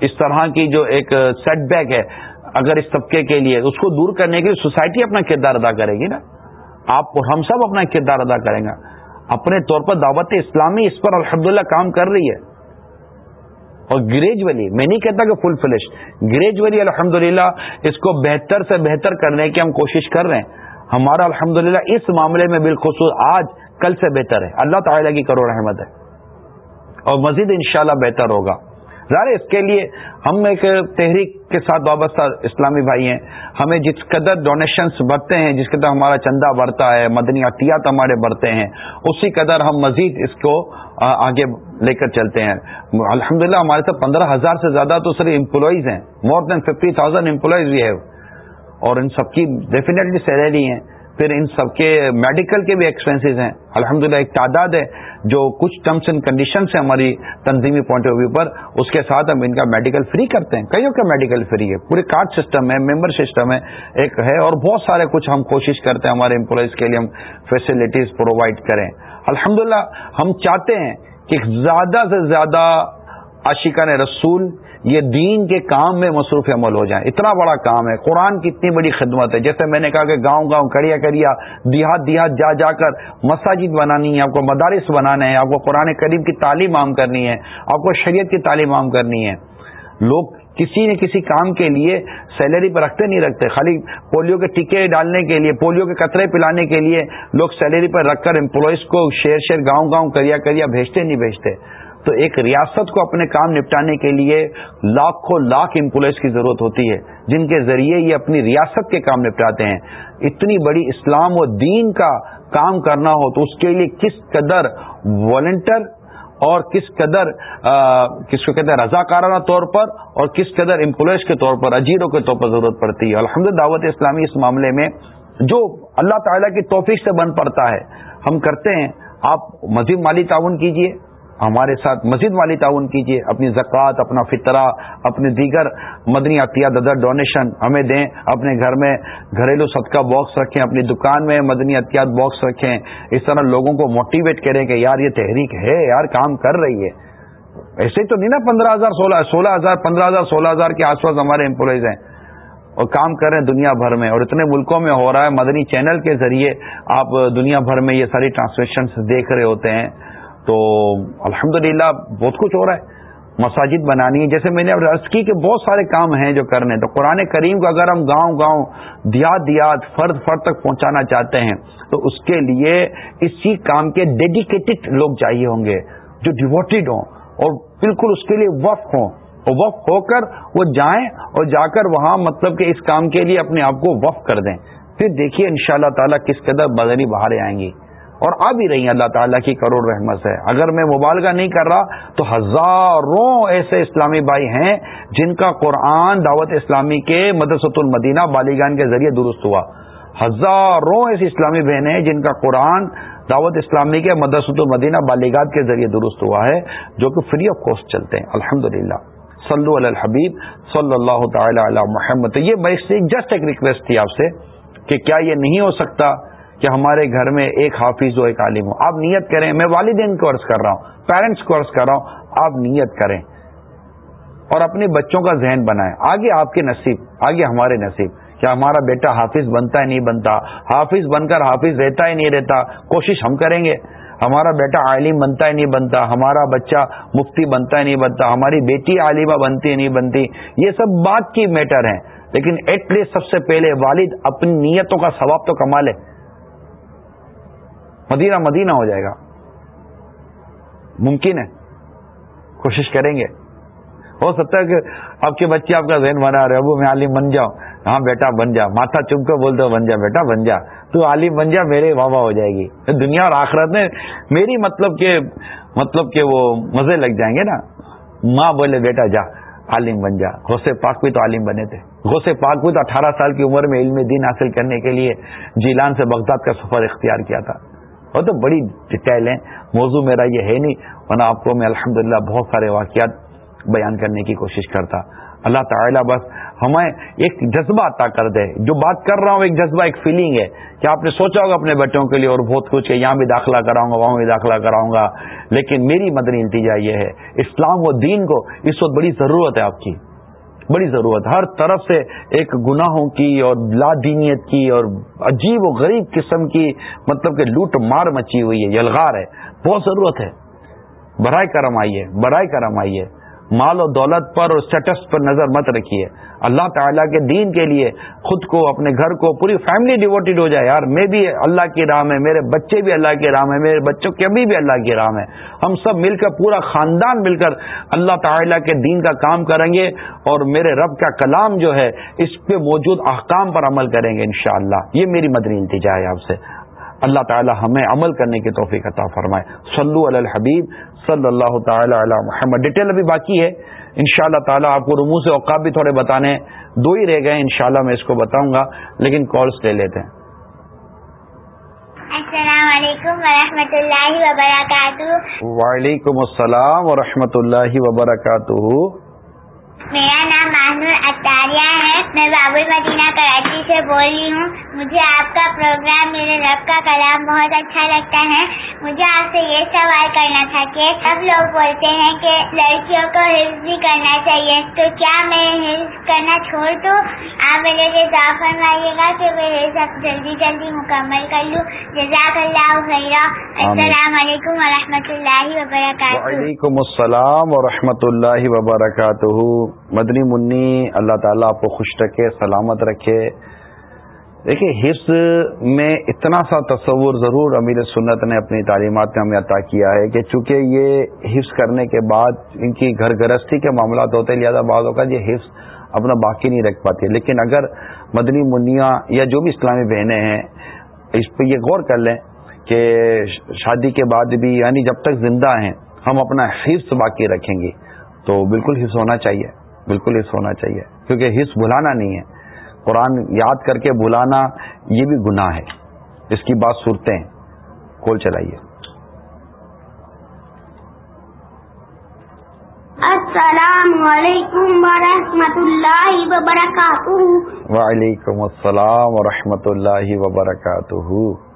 اس طرح کی جو ایک سیٹ بیک ہے، اگر اس طبقے کے لیے، اس کو دور کرنے کے لیے سوسائٹی اپنا کردار ادا کرے گی نا؟ آپ ہم سب اپنا کردار ادا کریں گے۔ اپنے طور پر دعوت اسلامی اس پر الحمدللہ کام کر رہی ہے۔ اور گریجولی میں نہیں کہتا کہ فل فلش گریجولی الحمد اس کو بہتر سے بہتر کرنے کی ہم کوشش کر رہے ہیں۔ ہمارا الحمد اس معاملے میں بالخصوص آج کل سے بہتر ہے۔ اللہ تعالیٰ کی کرو رحمت ہے۔ اور مزید انشاءاللہ بہتر ہوگا۔ ظاہر اس کے لیے ہم ایک تحریک کے ساتھ وابستہ اسلامی بھائی ہیں۔ ہمیں جس قدر ڈونیشنس بڑھتے ہیں، جس قدر ہمارا چندہ بڑھتا ہے، مدنی عطیات ہمارے بڑھتے ہیں، اسی قدر ہم مزید اس کو آگے لے کر چلتے ہیں۔ الحمد ہمارے ساتھ پندرہ ہزار سے زیادہ تو صرف امپلائیز ہیں۔ More than fifty thousand employees بھی ہے۔ اور ان سب کی ڈیفینیٹلی سیلری ہیں۔ پھر ان سب کے میڈیکل کے بھی ایکسپینسز ہیں۔ الحمد ایک تعداد ہے جو کچھ ٹرمس اینڈ کنڈیشنس ہیں ہماری تنظیمی پوائنٹ آف ویو پر۔ اس کے ساتھ ہم ان کا میڈیکل فری کرتے ہیں۔ کئیوں کا میڈیکل فری ہے؟ پورے کارڈ سسٹم ہے ممبر سسٹم ہے، ایک ہے اور بہت سارے کچھ ہم کوشش کرتے ہیں ہمارے امپلائیز کے لیے ہم فیسلٹیز پرووائڈ کریں۔ الحمد ہم چاہتے ہیں کہ زیادہ سے زیادہ عاشقان رسول، یہ دین کے کام میں مصروف عمل ہو جائیں۔ اتنا بڑا کام ہے۔ قرآن کی اتنی بڑی خدمت ہے۔ جیسے میں نے کہا کہ گاؤں گاؤں کریا کریا دیہات دیہات جا جا کر مساجد بنانی ہے، آپ کو مدارس بنانا ہے آپ کو قرآن قریب کی تعلیم عام کرنی ہے، آپ کو شریعت کی تعلیم عام کرنی ہے۔ لوگ کسی نہ کسی کام کے لیے سیلری پہ رکھتے نہیں رکھتے۔ خالی پولیو کے ٹیکے ڈالنے کے لیے، پولیو کے قطرے پلانے کے لیے لوگ سیلری پر رکھ کر امپلائز کو شیر شیر گاؤں گاؤں کریا کریا بھیجتے نہیں بھیجتے۔ تو ایک ریاست کو اپنے کام نپٹانے کے لیے لاکھوں لاکھ امپلائز کی ضرورت ہوتی ہے، جن کے ذریعے یہ اپنی ریاست کے کام نپٹاتے ہیں۔ اتنی بڑی اسلام و دین کا کام کرنا ہو تو اس کے لیے کس قدر والنٹر اور کس قدر کس کو کہتے ہیں، رضاکارانہ طور پر اور کس قدر امپلائز کے طور پر، اجیروں کے طور پر ضرورت پڑتی ہے۔ الحمد دعوت اسلامی اس معاملے میں جو اللہ تعالیٰ کی توفیق سے بن پڑتا ہے۔ ہم کرتے ہیں، آپ مزید مالی تعاون کیجیے۔ ہمارے ساتھ مزید والی تعاون کیجیے اپنی زکوٰۃ، اپنا فطرہ اپنے دیگر مدنی عطیات ادر ڈونیشن ہمیں دیں، اپنے گھر میں گھریلو صدقہ باکس رکھیں، اپنی دکان میں مدنی عطیات باکس رکھیں۔ اس طرح لوگوں کو موٹیویٹ کریں کہ یار یہ تحریک ہے، یار کام کر رہی ہے۔ ایسے تو نہیں نا پندرہ ہزار، سولہ سولہ ہزار، پندرہ ہزار، سولہ ہزار کے آس پاس ہمارے امپلائیز ہیں۔ اور کام کر رہے ہیں دنیا بھر میں، اور اتنے ملکوں میں ہو رہا ہے، مدنی چینل کے ذریعے آپ دنیا بھر میں یہ ساری ٹرانسلیشن دیکھ رہے ہوتے ہیں۔ تو الحمد بہت کچھ ہو رہا ہے، مساجد بنانی ہے۔ جیسے میں نے عرض کی کہ بہت سارے کام ہیں جو کرنے تو قرآن کریم کو اگر ہم گاؤں گاؤں دیات دیات فرد فرد تک پہنچانا چاہتے ہیں، تو اس کے لیے اسی کام کے ڈیڈیکیٹڈ لوگ چاہیے ہوں گے جو ڈیوٹیڈ ہوں اور بالکل اس کے لیے وقف ہوں۔ اور وقف ہو کر وہ جائیں اور جا کر وہاں مطلب کہ اس کام کے لیے اپنے آپ کو وقف کر دیں۔ پھر دیکھیے ان شاء اللہ تعالیٰ کس قدر بدنی بہاریں آئیں گی۔ اور آ بھی رہی ہیں اللہ تعالیٰ کی کروڑ رحمت ہے اگر میں مبالغہ نہیں کر رہا تو ہزاروں ایسے اسلامی بھائی ہیں جن کا قرآن دعوت اسلامی کے مدرسۃ المدینہ بالیگان کے ذریعے درست ہوا۔ ہزاروں ایسی اسلامی بہنیں جن کا قرآن دعوت اسلامی کے مدرسۃ المدینہ بالیگات کے ذریعے درست ہوا ہے، جو کہ فری آف کاسٹ چلتے ہیں۔ الحمد للہ صلی الحبیب، صلی اللہ تعالی علی محمد۔ یہ جسٹ ایک ریکویسٹ تھی آپ سے کہ کیا یہ نہیں ہو سکتا کہ ہمارے گھر میں ایک حافظ ہو ایک عالم ہو۔ آپ نیت کریں، میں والدین کو عرض کر رہا ہوں پیرنٹس کو عرض کر رہا ہوں، آپ نیت کریں اور اپنے بچوں کا ذہن بنائیں۔ آگے آپ کے نصیب، آگے ہمارے نصیب۔ کیا ہمارا بیٹا حافظ بنتا ہے نہیں بنتا؟ حافظ بن کر حافظ رہتا ہی نہیں رہتا۔ کوشش ہم کریں گے۔ ہمارا بیٹا عالم بنتا ہی نہیں بنتا۔ ہمارا بچہ مفتی بنتا ہی نہیں بنتا۔ ہماری بیٹی عالمہ بنتی نہیں بنتی۔ یہ سب بات کی میٹر ہیں۔ لیکن ایٹ لیسٹ سب سے پہلے والد اپنی نیتوں کا ثواب تو کما لے۔ مدینہ مدینہ ہو جائے گا۔ ممکن ہے۔ کوشش کریں گے۔ ہو سکتا ہے کہ آپ کے بچے آپ کا ذہن بنا رہے، ابو میں عالم بن جاؤں ہاں بیٹا بن جا۔ ماتھا چم کر بولتے ہو، بن جا بیٹا، بن جا۔ تو عالم بن جا، میرے واہ ہو جائے گی۔ دنیا اور آخرت میں میری مطلب کہ مطلب کہ وہ مزے لگ جائیں گے نا۔ ماں بولے، بیٹا جا، عالم بن جا۔ غوث پاک بھی تو عالم بنے تھے۔ غوث پاک بھی تو اٹھارہ سال کی عمر میں علم دین حاصل کرنے کے لیے جیلان سے بغداد کا سفر اختیار کیا تھا۔ وہ تو بڑی ڈیٹیل ہیں۔ موضوع میرا یہ ہے نہیں، ورنہ آپ کو میں الحمد بہت سارے واقعات بیان کرنے کی کوشش کرتا۔ اللہ تعالیٰ بس ہمیں ایک جذبہ عطا کر دے۔ جو بات کر رہا ہوں، ایک جذبہ، ایک فیلنگ ہے کہ آپ نے سوچا ہوگا اپنے بچوں کے لیے اور بہت کچھ ہے۔ یہاں بھی داخلہ کراؤں گا، وہاں بھی داخلہ کراؤں گا۔ لیکن میری مدنی التجا یہ ہے، اسلام و دین کو اس وقت بڑی ضرورت ہے آپ کی۔ بڑی ضرورت ہر طرف سے ایک گناہوں کی اور لا دینیت کی اور عجیب و غریب قسم کی مطلب کہ لوٹ مار مچی ہوئی ہے، یلغار ہے۔ بہت ضرورت ہے۔ برائے کرم آئیے، برائے کرم آئیے۔ مال و دولت پر اور اسٹیٹس پر نظر مت رکھیے۔ اللہ تعالیٰ کے دین کے لیے خود کو، اپنے گھر کو، پوری فیملی ڈیوٹیڈ ہو جائے۔ یار، میں بھی اللہ کی راہ میں، میرے بچے بھی اللہ کی راہ میں، میرے بچوں کے ابھی بھی اللہ کی راہ میں۔ ہم سب مل کر، پورا خاندان مل کر اللہ تعالیٰ کے دین کا کام کریں گے اور میرے رب کا کلام جو ہے، اس پہ موجود احکام پر عمل کریں گے انشاءاللہ۔ یہ میری مدنی التجا ہے آپ سے۔ اللہ تعالی ہمیں عمل کرنے کی توفیق عطا فرمائے۔ صلو علی الحبیب صلی اللہ تعالی علی محمد۔ ڈیٹیل ابھی باقی ہے۔ ان شاء اللہ تعالیٰ آپ کو رمو سے اوقات بھی تھوڑے بتانے دو ہی رہ گئے ان میں اس کو بتاؤں گا لیکن کالس لے لیتے ہیں۔ السلام علیکم ورحمۃ اللہ وبرکاتہ۔ وعلیکم السلام ورحمۃ اللہ وبرکاتہ۔ میرا نام مہنور اطاریہ ہے۔ میں بابل مدینہ کراچی سے بول رہی ہوں۔ مجھے آپ کا پروگرام میرے رب کا کلام بہت اچھا لگتا ہے۔ مجھے آپ سے یہ سوال کرنا تھا کہ سب لوگ بولتے ہیں کہ لڑکیوں کو حفظ بھی کرنا چاہیے۔ تو کیا میں حفظ کرنا چھوڑ دوں؟ آپ میرے لیے دعا فرمائیے گا کہ میں سب جلدی جلدی مکمل کر لوں۔ جزاک اللہ خیر السلام علیکم و رحمۃ اللہ وبرکاتہ۔ وعلیکم السلام و رحمۃ اللہ وبرکاتہ۔ مدنی منی، اللہ تعالیٰ آپ کو خوش رکھے، سلامت رکھے۔ دیکھیے، حفظ میں اتنا سا تصور ضرور امیر سنت نے اپنی تعلیمات میں ہمیں عطا کیا ہے کہ چونکہ یہ حفظ کرنے کے بعد ان کی گھر گرستی کے معاملات ہوتے ہیں، لہٰذا بعض اوقات یہ حفظ اپنا باقی نہیں رکھ پاتی لیکن اگر مدنی منیا یا جو بھی اسلامی بہنیں ہیں، اس پہ یہ غور کر لیں کہ شادی کے بعد بھی یعنی جب تک زندہ ہیں، ہم اپنا حفظ باقی رکھیں گے، تو بالکل حفظ ہونا چاہیے۔ بالکل حص ہونا چاہیے کیونکہ حص بلانا نہیں ہے۔ قرآن یاد کر کے بلانا یہ بھی گناہ ہے۔ اس کی بات سنتے ہیں کول چلائیے۔ السلام علیکم ورحمۃ اللہ وبرکاتہ۔ وعلیکم السلام ورحمۃ اللہ وبرکاتہ۔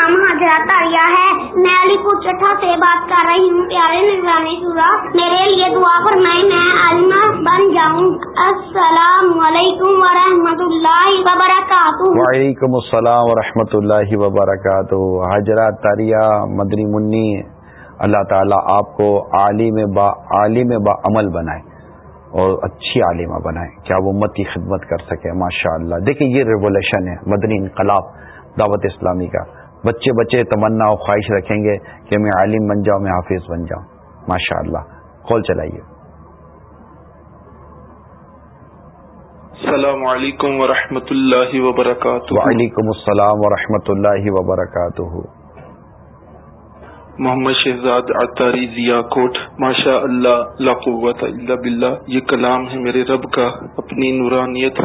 نام حضرت عریا ہے۔ میں علی پور چٹھا سے بات کر رہی ہوں، پیارے نگرانی شورا میرے لیے دعا پر میں عالمہ بن جاؤں۔ السلام علیکم ورحمۃ اللہ وبرکاتہ۔ وعلیکم السلام ورحمۃ اللہ وبرکاتہ۔ حضرت تاریا مدنی منی، اللہ تعالیٰ آپ کو عالم با عالم با عمل بنائے اور اچھی عالمہ بنائے۔ کیا وہ امت کی خدمت کر سکے؟ ماشاء اللہ دیکھیں یہ ریولیوشن ہے، مدنی انقلاب، دعوت اسلامی کا۔ بچے بچے تمنا اور خواہش رکھیں گے کہ میں عالم بن جاؤں میں حافظ بن جاؤں۔ ماشاء اللہ کھول چلائیے۔ السلام علیکم ورحمۃ اللہ وبرکاتہ۔ وعلیکم السلام ورحمۃ اللہ وبرکاتہ۔ محمد شہزاد عطاری ضیا کوٹ۔ ماشاء اللہ لا قوت الا باللہ یہ کلام ہے میرے رب کا اپنی نورانیت۔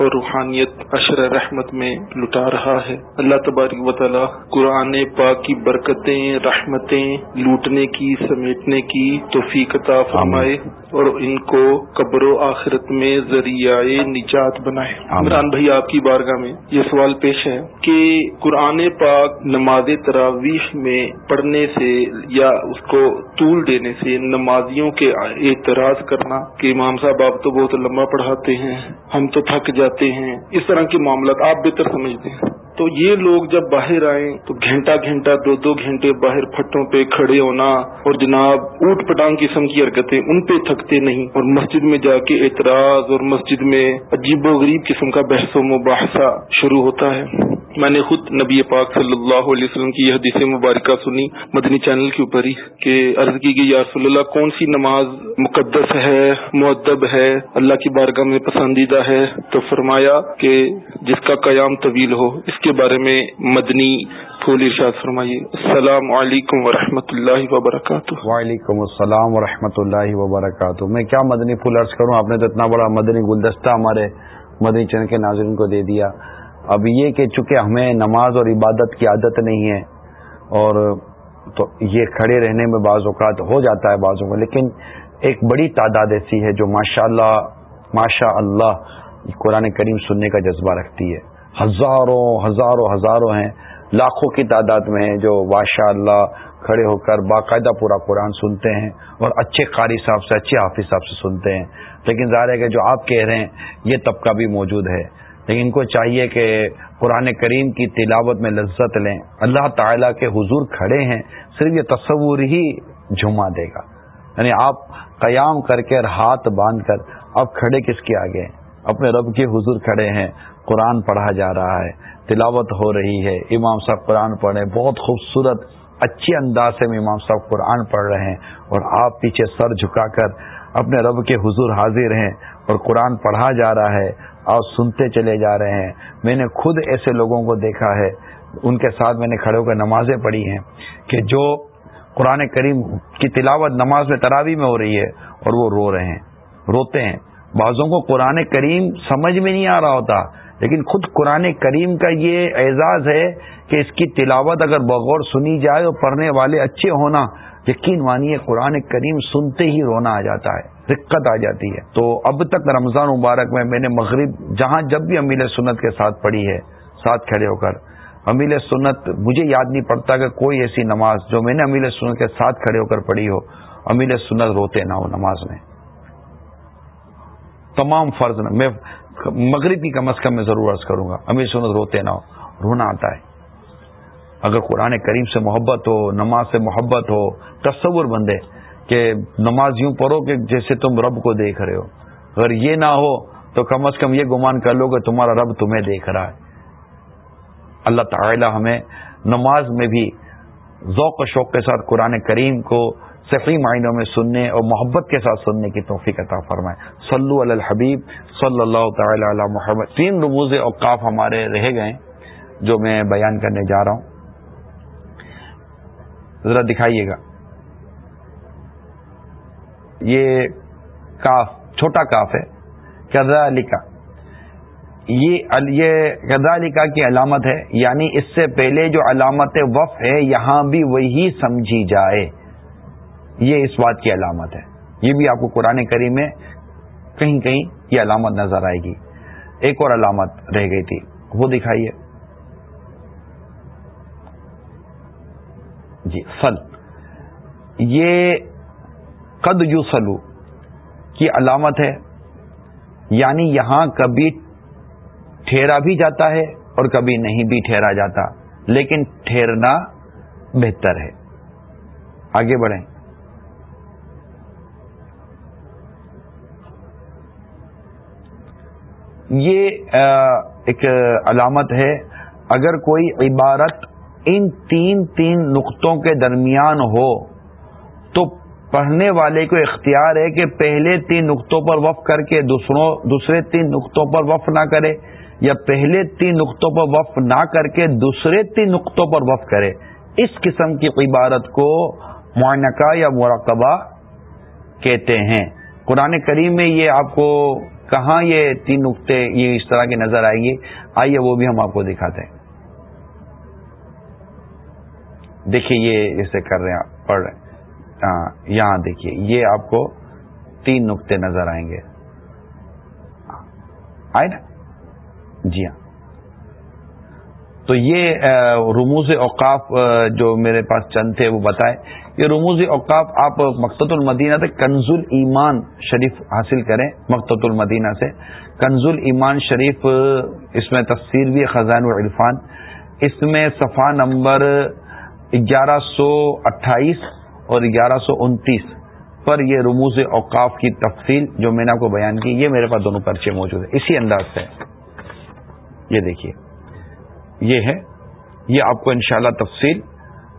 اور روحانیت اشر رحمت میں لٹا رہا ہے۔ اللہ تبارک و تعالی قرآن پاک کی برکتیں رحمتیں لوٹنے کی سمیٹنے کی توفیق عطا فرمائے اور ان کو قبر و آخرت میں ذریعہ نجات بنائے۔ عمران بھائی آپ کی بارگاہ میں یہ سوال پیش ہے کہ قرآن پاک نماز تراویح میں پڑھنے سے یا اس کو طول دینے سے نمازیوں کے اعتراض کرنا کہ امام صاحب آپ تو بہت لمبا پڑھاتے ہیں ہم تو تھک جاتے ہیں اس طرح کے معاملات آپ بہتر سمجھتے ہیں۔ تو یہ لوگ جب باہر آئیں تو گھنٹہ گھنٹہ دو دو گھنٹے باہر پھٹوں پہ کھڑے ہونا اور جناب اوٹ پٹانگ قسم کی حرکتیں ان پہ تھکتے نہیں اور مسجد میں جا کے اعتراض اور مسجد میں عجیب و غریب قسم کا بحث و مباحثہ شروع ہوتا ہے۔ میں نے خود نبی پاک صلی اللہ علیہ وسلم کی یہ حدیث مبارکہ سنی مدنی چینل کے اوپر ہی کہ عرض کی گئی، یا رسول اللہ، کون سی نماز مقدس ہے معدب ہے، اللہ کی بارگاہ میں پسندیدہ ہے؟ تو فرمایا کہ جس کا قیام طویل ہو، اس کے بارے میں مدنی پھول ارشاد فرمائیے۔ السلام علیکم ورحمۃ اللہ وبرکاتہ۔ وعلیکم السلام ورحمۃ اللہ وبرکاتہ۔ میں کیا مدنی پھول عرض کروں؟ آپ نے تو اتنا بڑا مدنی گلدستہ ہمارے مدنی چین کے ناظرین کو دے دیا۔ اب یہ کہ چونکہ ہمیں نماز اور عبادت کی عادت نہیں ہے اور تو یہ کھڑے رہنے میں بعض اوقات ہو جاتا ہے بعض اوقات، لیکن ایک بڑی تعداد ایسی ہے جو ماشاء اللہ ماشاء اللہ قرآن کریم سننے کا جذبہ رکھتی ہے۔ ہزاروں ہزاروں ہزاروں ہیں، لاکھوں کی تعداد میں ہیں جو ماشاء اللہ کھڑے ہو کر باقاعدہ پورا قرآن سنتے ہیں اور اچھے قاری صاحب سے، اچھے حافظ صاحب سے سنتے ہیں۔ لیکن ظاہر ہے کہ جو آپ کہہ رہے ہیں، یہ طبقہ بھی موجود ہے۔ لیکن ان کو چاہیے کہ قرآن کریم کی تلاوت میں لذت لیں۔ اللہ تعالیٰ کے حضور کھڑے ہیں، صرف یہ تصور ہی جھما دے گا۔ یعنی آپ قیام کر کے ہاتھ باندھ کر اب کھڑے کس کے آگے ہیں؟ اپنے رب کے حضور کھڑے ہیں۔ قرآن پڑھا جا رہا ہے۔ تلاوت ہو رہی ہے۔ امام صاحب قرآن پڑھ رہے ہیں۔ بہت خوبصورت اچھے انداز سے امام صاحب قرآن پڑھ رہے ہیں۔ اور آپ پیچھے سر جھکا کر اپنے رب کے حضور حاضر ہیں اور قرآن پڑھا جا رہا ہے۔ اور سنتے چلے جا رہے ہیں۔ میں نے خود ایسے لوگوں کو دیکھا ہے۔ ان کے ساتھ میں نے کھڑے ہو کر نمازیں پڑھی ہیں کہ جو قرآن کریم کی تلاوت نماز میں تراوی میں ہو رہی ہے اور وہ رو رہے ہیں۔ روتے ہیں۔ بعضوں کو قرآن کریم سمجھ میں نہیں آ رہا ہوتا، لیکن خود قرآن کریم کا یہ اعزاز ہے کہ اس کی تلاوت اگر بغور سنی جائے اور پڑھنے والے اچھے ہونا یقین مانیے قرآن کریم سنتے ہی رونا آ جاتا ہے، دقت آ جاتی ہے۔ تو اب تک رمضان مبارک میں میں نے مغرب جہاں جب بھی امیل سنت کے ساتھ پڑھی ہے، ساتھ کھڑے ہو کر۔ امیل سنت مجھے یاد نہیں پڑتا کہ کوئی ایسی نماز جو میں نے امیل سنت کے ساتھ کھڑے ہو کر پڑھی ہو، امیل سنت روتے نہ ہو نماز میں۔ تمام فرض میں مغرب کی کم از کم میں ضرور عرض کروں گا، امیر سنت روتے نہ ہو، رونا آتا ہے۔ اگر قرآن کریم سے محبت ہو، نماز سے محبت ہو، تصور بندے کہ نماز یوں پڑھو کہ جیسے تم رب کو دیکھ رہے ہو۔ اگر یہ نہ ہو تو کم از کم یہ گمان کر لو کہ تمہارا رب تمہیں دیکھ رہا ہے۔ اللہ تعالی ہمیں نماز میں بھی ذوق و شوق کے ساتھ قرآن کریم کو صحیح معنوں میں سننے اور محبت کے ساتھ سننے کی توفیق عطا فرمائے۔ صلو علی الحبیب صلی اللہ تعالی علی محمد۔ تین رموز اوقاف ہمارے رہ گئے جو میں بیان کرنے جا رہا ہوں۔ ذرا دکھائیے گا۔ یہ کاف، چھوٹا کاف ہے۔ کزا علی کا یہ کزا علی کا کی علامت ہے۔ یعنی اس سے پہلے جو علامت وف ہے، یہاں بھی وہی سمجھی جائے۔ یہ اس بات کی علامت ہے۔ یہ بھی آپ کو قرآن کریم میں کہیں کہیں یہ علامت نظر آئے گی۔ ایک اور علامت رہ گئی تھی، وہ دکھائیے۔ جی فل۔ یہ قد یو سلو کی علامت ہے یعنی یہاں کبھی ٹھہرا بھی جاتا ہے اور کبھی نہیں بھی ٹھہرا جاتا، لیکن ٹھہرنا بہتر ہے۔ آگے بڑھیں۔ یہ ایک علامت ہے، اگر کوئی عبارت ان تین تین نقطوں کے درمیان ہو، تو پڑھنے والے کو اختیار ہے کہ پہلے تین نقطوں پر وف کر کے دوسروں، دوسرے تین نقطوں پر وف نہ کرے، یا پہلے تین نقطوں پر وف نہ کر کے دوسرے تین نقطوں پر وف کرے۔ اس قسم کی عبارت کو معانقہ یا مراقبہ کہتے ہیں۔ قرآن کریم میں یہ آپ کو کہاں یہ تین نقطے یہ اس طرح کی نظر آئیں گی؟ آئیے وہ بھی ہم آپ کو دکھاتے ہیں۔ دیکھیے یہ جیسے کر رہے ہیں، پڑھ رہے ہیں۔ ہاں، یہاں دیکھیے، یہ آپ کو تین نقطے نظر آئیں گے۔ آئے نا؟ جی ہاں۔ تو یہ رموز اوقاف جو میرے پاس چند تھے وہ بتائے یہ رموز اوقاف آپ مقت المدینہ سے کنز ایمان شریف حاصل کریں مقت المدینہ سے۔ کنز ایمان شریف، اس میں تفسیر بھی خزان و عرفان اس میں صفحہ نمبر گیارہ سو اٹھائیس اور گیارہ سو انتیس پر یہ رموز اوقاف کی تفصیل جو میں نے آپ کو بیان کی، یہ میرے پاس دونوں پرچے موجود ہیں۔ اسی انداز سے۔ یہ دیکھیے۔ یہ ہے، یہ آپ کو انشاءاللہ تفصیل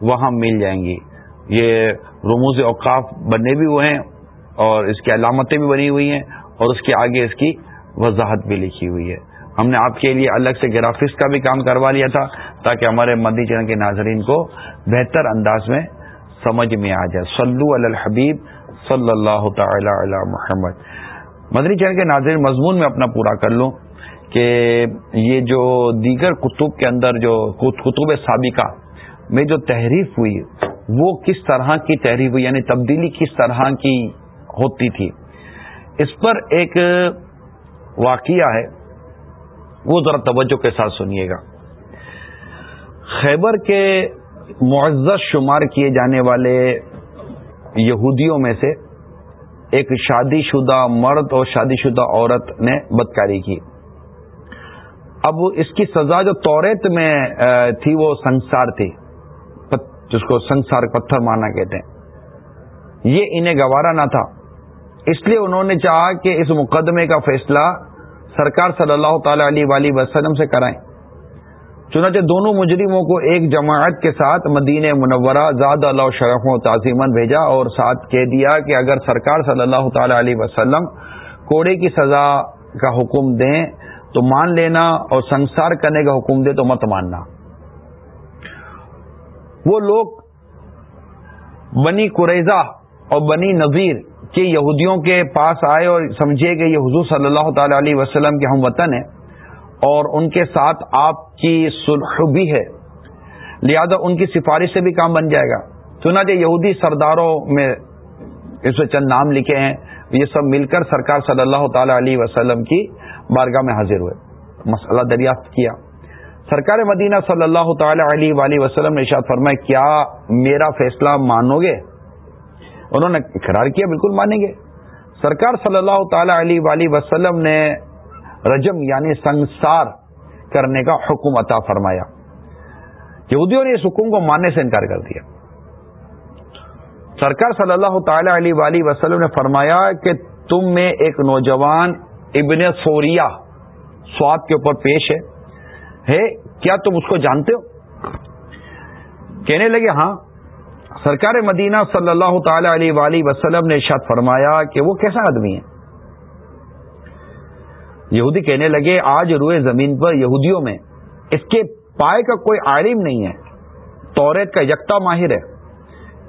وہاں مل جائیں گی۔ یہ رموز اوقاف بنے بھی ہوئے ہیں اور اس کی علامتیں بھی بنی ہوئی ہیں اور اس کے آگے اس کی وضاحت بھی لکھی ہوئی ہے۔ ہم نے آپ کے لیے الگ سے گرافکس کا بھی کام کروا لیا تھا تاکہ ہمارے مدی چینل کے ناظرین کو بہتر انداز میں سمجھ میں آ جائے۔ سلو الحبیب صلی اللہ تعالی علی محمد۔ مدنی چینل کے ناظرین، مضمون میں اپنا پورا کر لوں کہ یہ جو دیگر کتب کے اندر جو کتب سابقہ میں جو تحریف ہوئی وہ کس طرح کی تحریف ہوئی یعنی تبدیلی کس طرح کی ہوتی تھی۔ اس پر ایک واقعہ ہے، وہ ذرا توجہ کے ساتھ سنیے گا۔ خیبر کے معزز شمار کیے جانے والے یہودیوں میں سے ایک شادی شدہ مرد اور شادی شدہ عورت نے بدکاری کی۔ اب اس کی سزا جو توریت میں تھی وہ سنسار تھی۔ جس کو سنسار پتھر مارنا کہتے ہیں۔ یہ انہیں گوارا نہ تھا۔ اس لیے انہوں نے چاہا کہ اس مقدمے کا فیصلہ سرکار صلی اللہ تعالی علیہ وسلم سے کرائیں۔ چنانچہ دونوں مجرموں کو ایک جماعت کے ساتھ مدین منورہ زاد اللہ شرف و تعظیمن بھیجا اور ساتھ کہہ دیا کہ اگر سرکار صلی اللہ تعالی علیہ وسلم کوڑے کی سزا کا حکم دیں تو مان لینا اور سنسار کرنے کا حکم دے تو مت ماننا۔ وہ لوگ بنی قریضہ اور بنی نذیر کے یہودیوں کے پاس آئے اور سمجھے کہ یہ حضور صلی اللہ تعالی علیہ وسلم کے ہم وطن ہیں اور ان کے ساتھ آپ کی سلح بھی ہے۔ لہذا ان کی سفارش سے بھی کام بن جائے گا۔ چنانچہ یہودی سرداروں میں اس میں چند نام لکھے ہیں۔ یہ سب مل کر سرکار صلی اللہ تعالی علیہ وسلم کی بارگاہ میں حاضر ہوئے۔ مسئلہ دریافت کیا۔ سرکار مدینہ صلی اللہ تعالی علیہ وآلہ وسلم نے ارشاد فرمایا، کیا میرا فیصلہ مانو گے؟ انہوں نے اقرار کیا، بالکل مانیں گے۔ سرکار صلی اللہ تعالی علیہ وآلہ وسلم نے رجم یعنی سنسار کرنے کا حکم عطا فرمایا۔ یہودیوں نے اس حکم کو ماننے سے انکار کر دیا۔ سرکار صلی اللہ تعالی علیہ وآلہ وسلم نے فرمایا کہ تم میں ایک نوجوان ابن سوریا سواد کے اوپر پیش ہے۔ ہے، کیا تم اس کو جانتے ہو؟ کہنے لگے ہاں۔ سرکار مدینہ صلی اللہ تعالی علیہ وآلہ وسلم نے ارشاد فرمایا کہ وہ کیسا آدمی ہے؟ یہودی کہنے لگے، آج روئے زمین پر یہودیوں میں اس کے پائے کا کوئی عالم نہیں ہے توریت کا یکتا ماہر ہے۔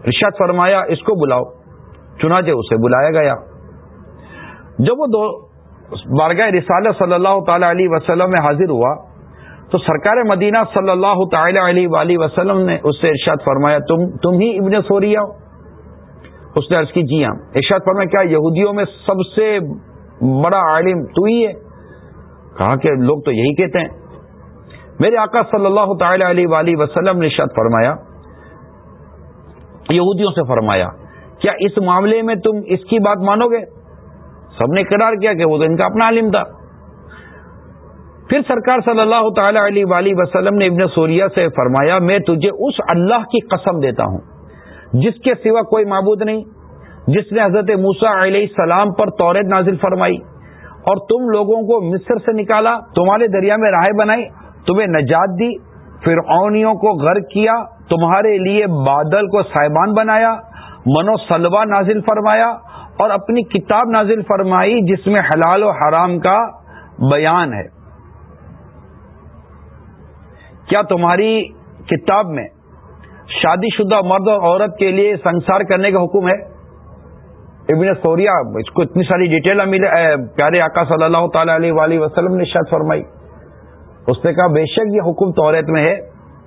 رشاد فرمایا، اس کو بلاؤ۔ چنانچہ اسے بلایا گیا۔ جب وہ دو بارگاہ رسالہ صلی اللہ تعالی علیہ وسلم میں حاضر ہوا تو سرکار مدینہ صلی اللہ تعالی علیہ وآلہ وسلم نے اس سے ارشاد فرمایا، تم تم ہی ابن سوریا ہو؟ اس نے عرض کی جی ہاں۔ ارشاد فرمایا، کیا یہودیوں میں سب سے بڑا عالم تو ہی ہے؟ کہا کہ لوگ تو یہی کہتے ہیں۔ میرے آقا صلی اللہ تعالی علیہ وآلہ وسلم نے شاد فرمایا، یہودیوں سے فرمایا، کیا اس معاملے میں تم اس کی بات مانو گے؟ سب نے قرار کیا کہ وہ تو ان کا اپنا عالم تھا۔ پھر سرکار صلی اللہ تعالی علیہ وآلہ وسلم نے ابن سوریا سے فرمایا، میں تجھے اس اللہ کی قسم دیتا ہوں، جس کے سوا کوئی معبود نہیں، جس نے حضرت موسا علیہ السلام پر تورید نازل فرمائی اور تم لوگوں کو مصر سے نکالا، تمہارے دریا میں راہ بنائی، تمہیں نجات دی پھر کو غرق کیا، تمہارے لیے بادل کو صاحبان بنایا منو سلوا نازل فرمایا اور اپنی کتاب نازل فرمائی، جس میں حلال و حرام کا بیان ہے۔ کیا تمہاری کتاب میں شادی شدہ مرد اور عورت کے لیے سنسار کرنے کا حکم ہے؟ ابن سوریا، اس کو اتنی ساری ڈیٹیل ملے۔ پیارے آقا صلی اللہ تعالی علیہ وآلہ وسلم نے شاید فرمائی۔ اس نے کہا، بے شک یہ حکم توریت میں ہے۔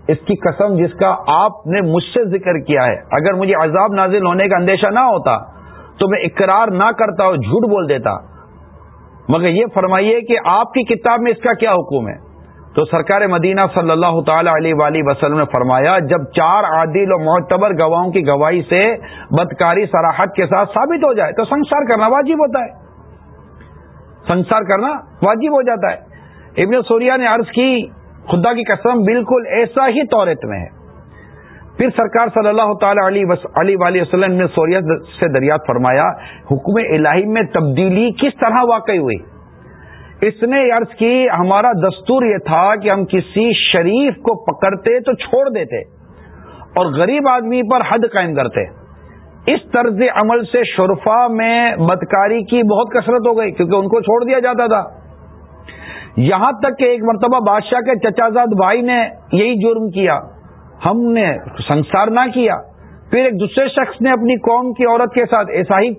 اس کی قسم جس کا آپ نے مجھ سے ذکر کیا ہے۔ اگر مجھے عذاب نازل ہونے کا اندیشہ نہ ہوتا، تو میں اقرار نہ کرتا اور جھوٹ بول دیتا۔ مگر یہ فرمائیے کہ آپ کی کتاب میں اس کا کیا حکم ہے؟ تو سرکار مدینہ صلی اللہ تعالی علیہ وآلہ وسلم نے فرمایا، جب چار عادل و معتبر گواہوں کی گواہی سے بدکاری، سراحت کے ساتھ ثابت ہو جائے، تو سنسار کرنا واجب ہوتا ہے۔ سنسار کرنا واجب ہو جاتا ہے۔ ابن سوریا نے عرض کی، خدا کی قسم، بالکل ایسا ہی طورت میں ہے۔ پھر سرکار صلی اللہ تعالی علیہ وآلہ وسلم نے سوریا سے دریافت فرمایا، حکم الہی میں تبدیلی کس طرح واقع ہوئی؟ اس نے عرض کی، ہمارا دستور یہ تھا کہ ہم کسی شریف کو پکڑتے تو چھوڑ دیتے اور غریب آدمی پر حد قائم کرتے۔ اس طرز عمل سے شرفا میں بدکاری کی بہت کثرت ہو گئی کیونکہ ان کو چھوڑ دیا جاتا تھا۔ یہاں تک کہ ایک مرتبہ بادشاہ کے چچا زاد بھائی نے یہی جرم کیا۔ ہم نے سنسار نہ کیا۔ پھر ایک دوسرے شخص نے اپنی قوم کی عورت کے ساتھ ایسا ہی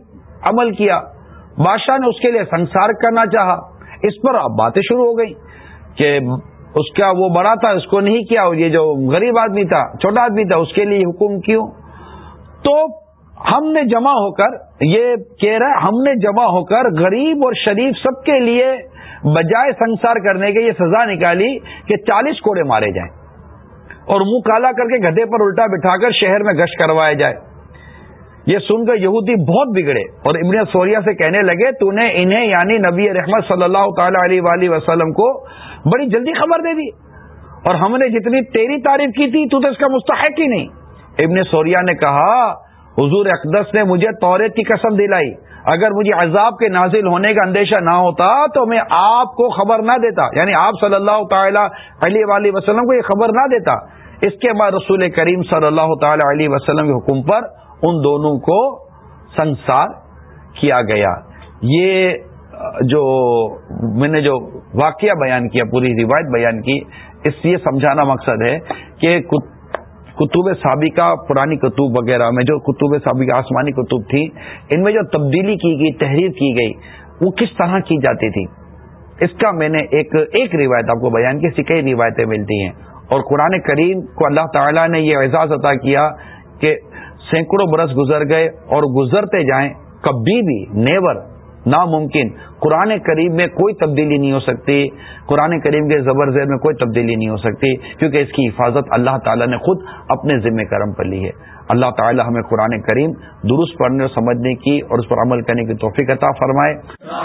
عمل کیا۔ بادشاہ نے اس کے لیے سنسار کرنا چاہا۔ اس پر اب باتیں شروع ہو گئی کہ اس کا وہ بڑا تھا، اس کو نہیں کیا، یہ جو غریب آدمی تھا، چھوٹا آدمی تھا، اس کے لیے حکم کیوں؟ تو ہم نے جمع ہو کر، یہ کہہ رہا ہے، ہم نے جمع ہو کر غریب اور شریف سب کے لیے بجائے سنسار کرنے کے یہ سزا نکالی کہ چالیس کوڑے مارے جائیں اور منہ کالا کر کے گدے پر الٹا بٹھا کر شہر میں گشت کروایا جائے۔ یہ سن کر یہودی بہت بگڑے اور ابن سوریا سے کہنے لگے، تو نے انہیں یعنی نبی رحمت صلی اللہ تعالی علیہ وآلہ وسلم کو بڑی جلدی خبر دے دی۔ اور ہم نے جتنی تیری تعریف کی تھی، تو تو اس کا مستحق ہی نہیں۔ ابن سوریا نے کہا، حضور اقدس نے مجھے توریت کی قسم دلائی۔ اگر مجھے عذاب کے نازل ہونے کا اندیشہ نہ ہوتا، تو میں آپ کو خبر نہ دیتا۔ یعنی آپ صلی اللہ تعالی علیہ وسلم کو یہ خبر نہ دیتا۔ اس کے بعد رسول کریم صلی اللہ تعالی علیہ وسلم کے حکم پر ان دونوں کو سنسار کیا گیا۔ یہ، جو میں نے جو واقعہ بیان کیا، پوری روایت بیان کی، اس یہ سمجھانا مقصد ہے کہ کتب سابقہ، پرانی کتب وغیرہ میں جو کتب سابقہ، آسمانی کتب تھی، ان میں جو تبدیلی کی گئی، تحریر کی گئی، وہ کس طرح کی جاتی تھی؟ اس کا میں نے ایک ایک روایت آپ کو بیان کی کئی روایتیں ملتی ہیں۔ اور قرآن کریم کو اللہ تعالیٰ نے یہ اعزاز عطا کیا کہ سینکڑوں برس گزر گئے اور گزرتے جائیں، کبھی بھی نیور، ناممکن۔ قرآن کریم میں کوئی تبدیلی نہیں ہو سکتی۔ قرآن کریم کے زبر زیر میں کوئی تبدیلی نہیں ہو سکتی، کیونکہ اس کی حفاظت اللہ تعالیٰ نے خود اپنے ذمہ کرم پر لی ہے۔ اللہ تعالیٰ ہمیں قرآن کریم درست پڑھنے اور سمجھنے کی اور اس پر عمل کرنے کی توفیق عطا فرمائے۔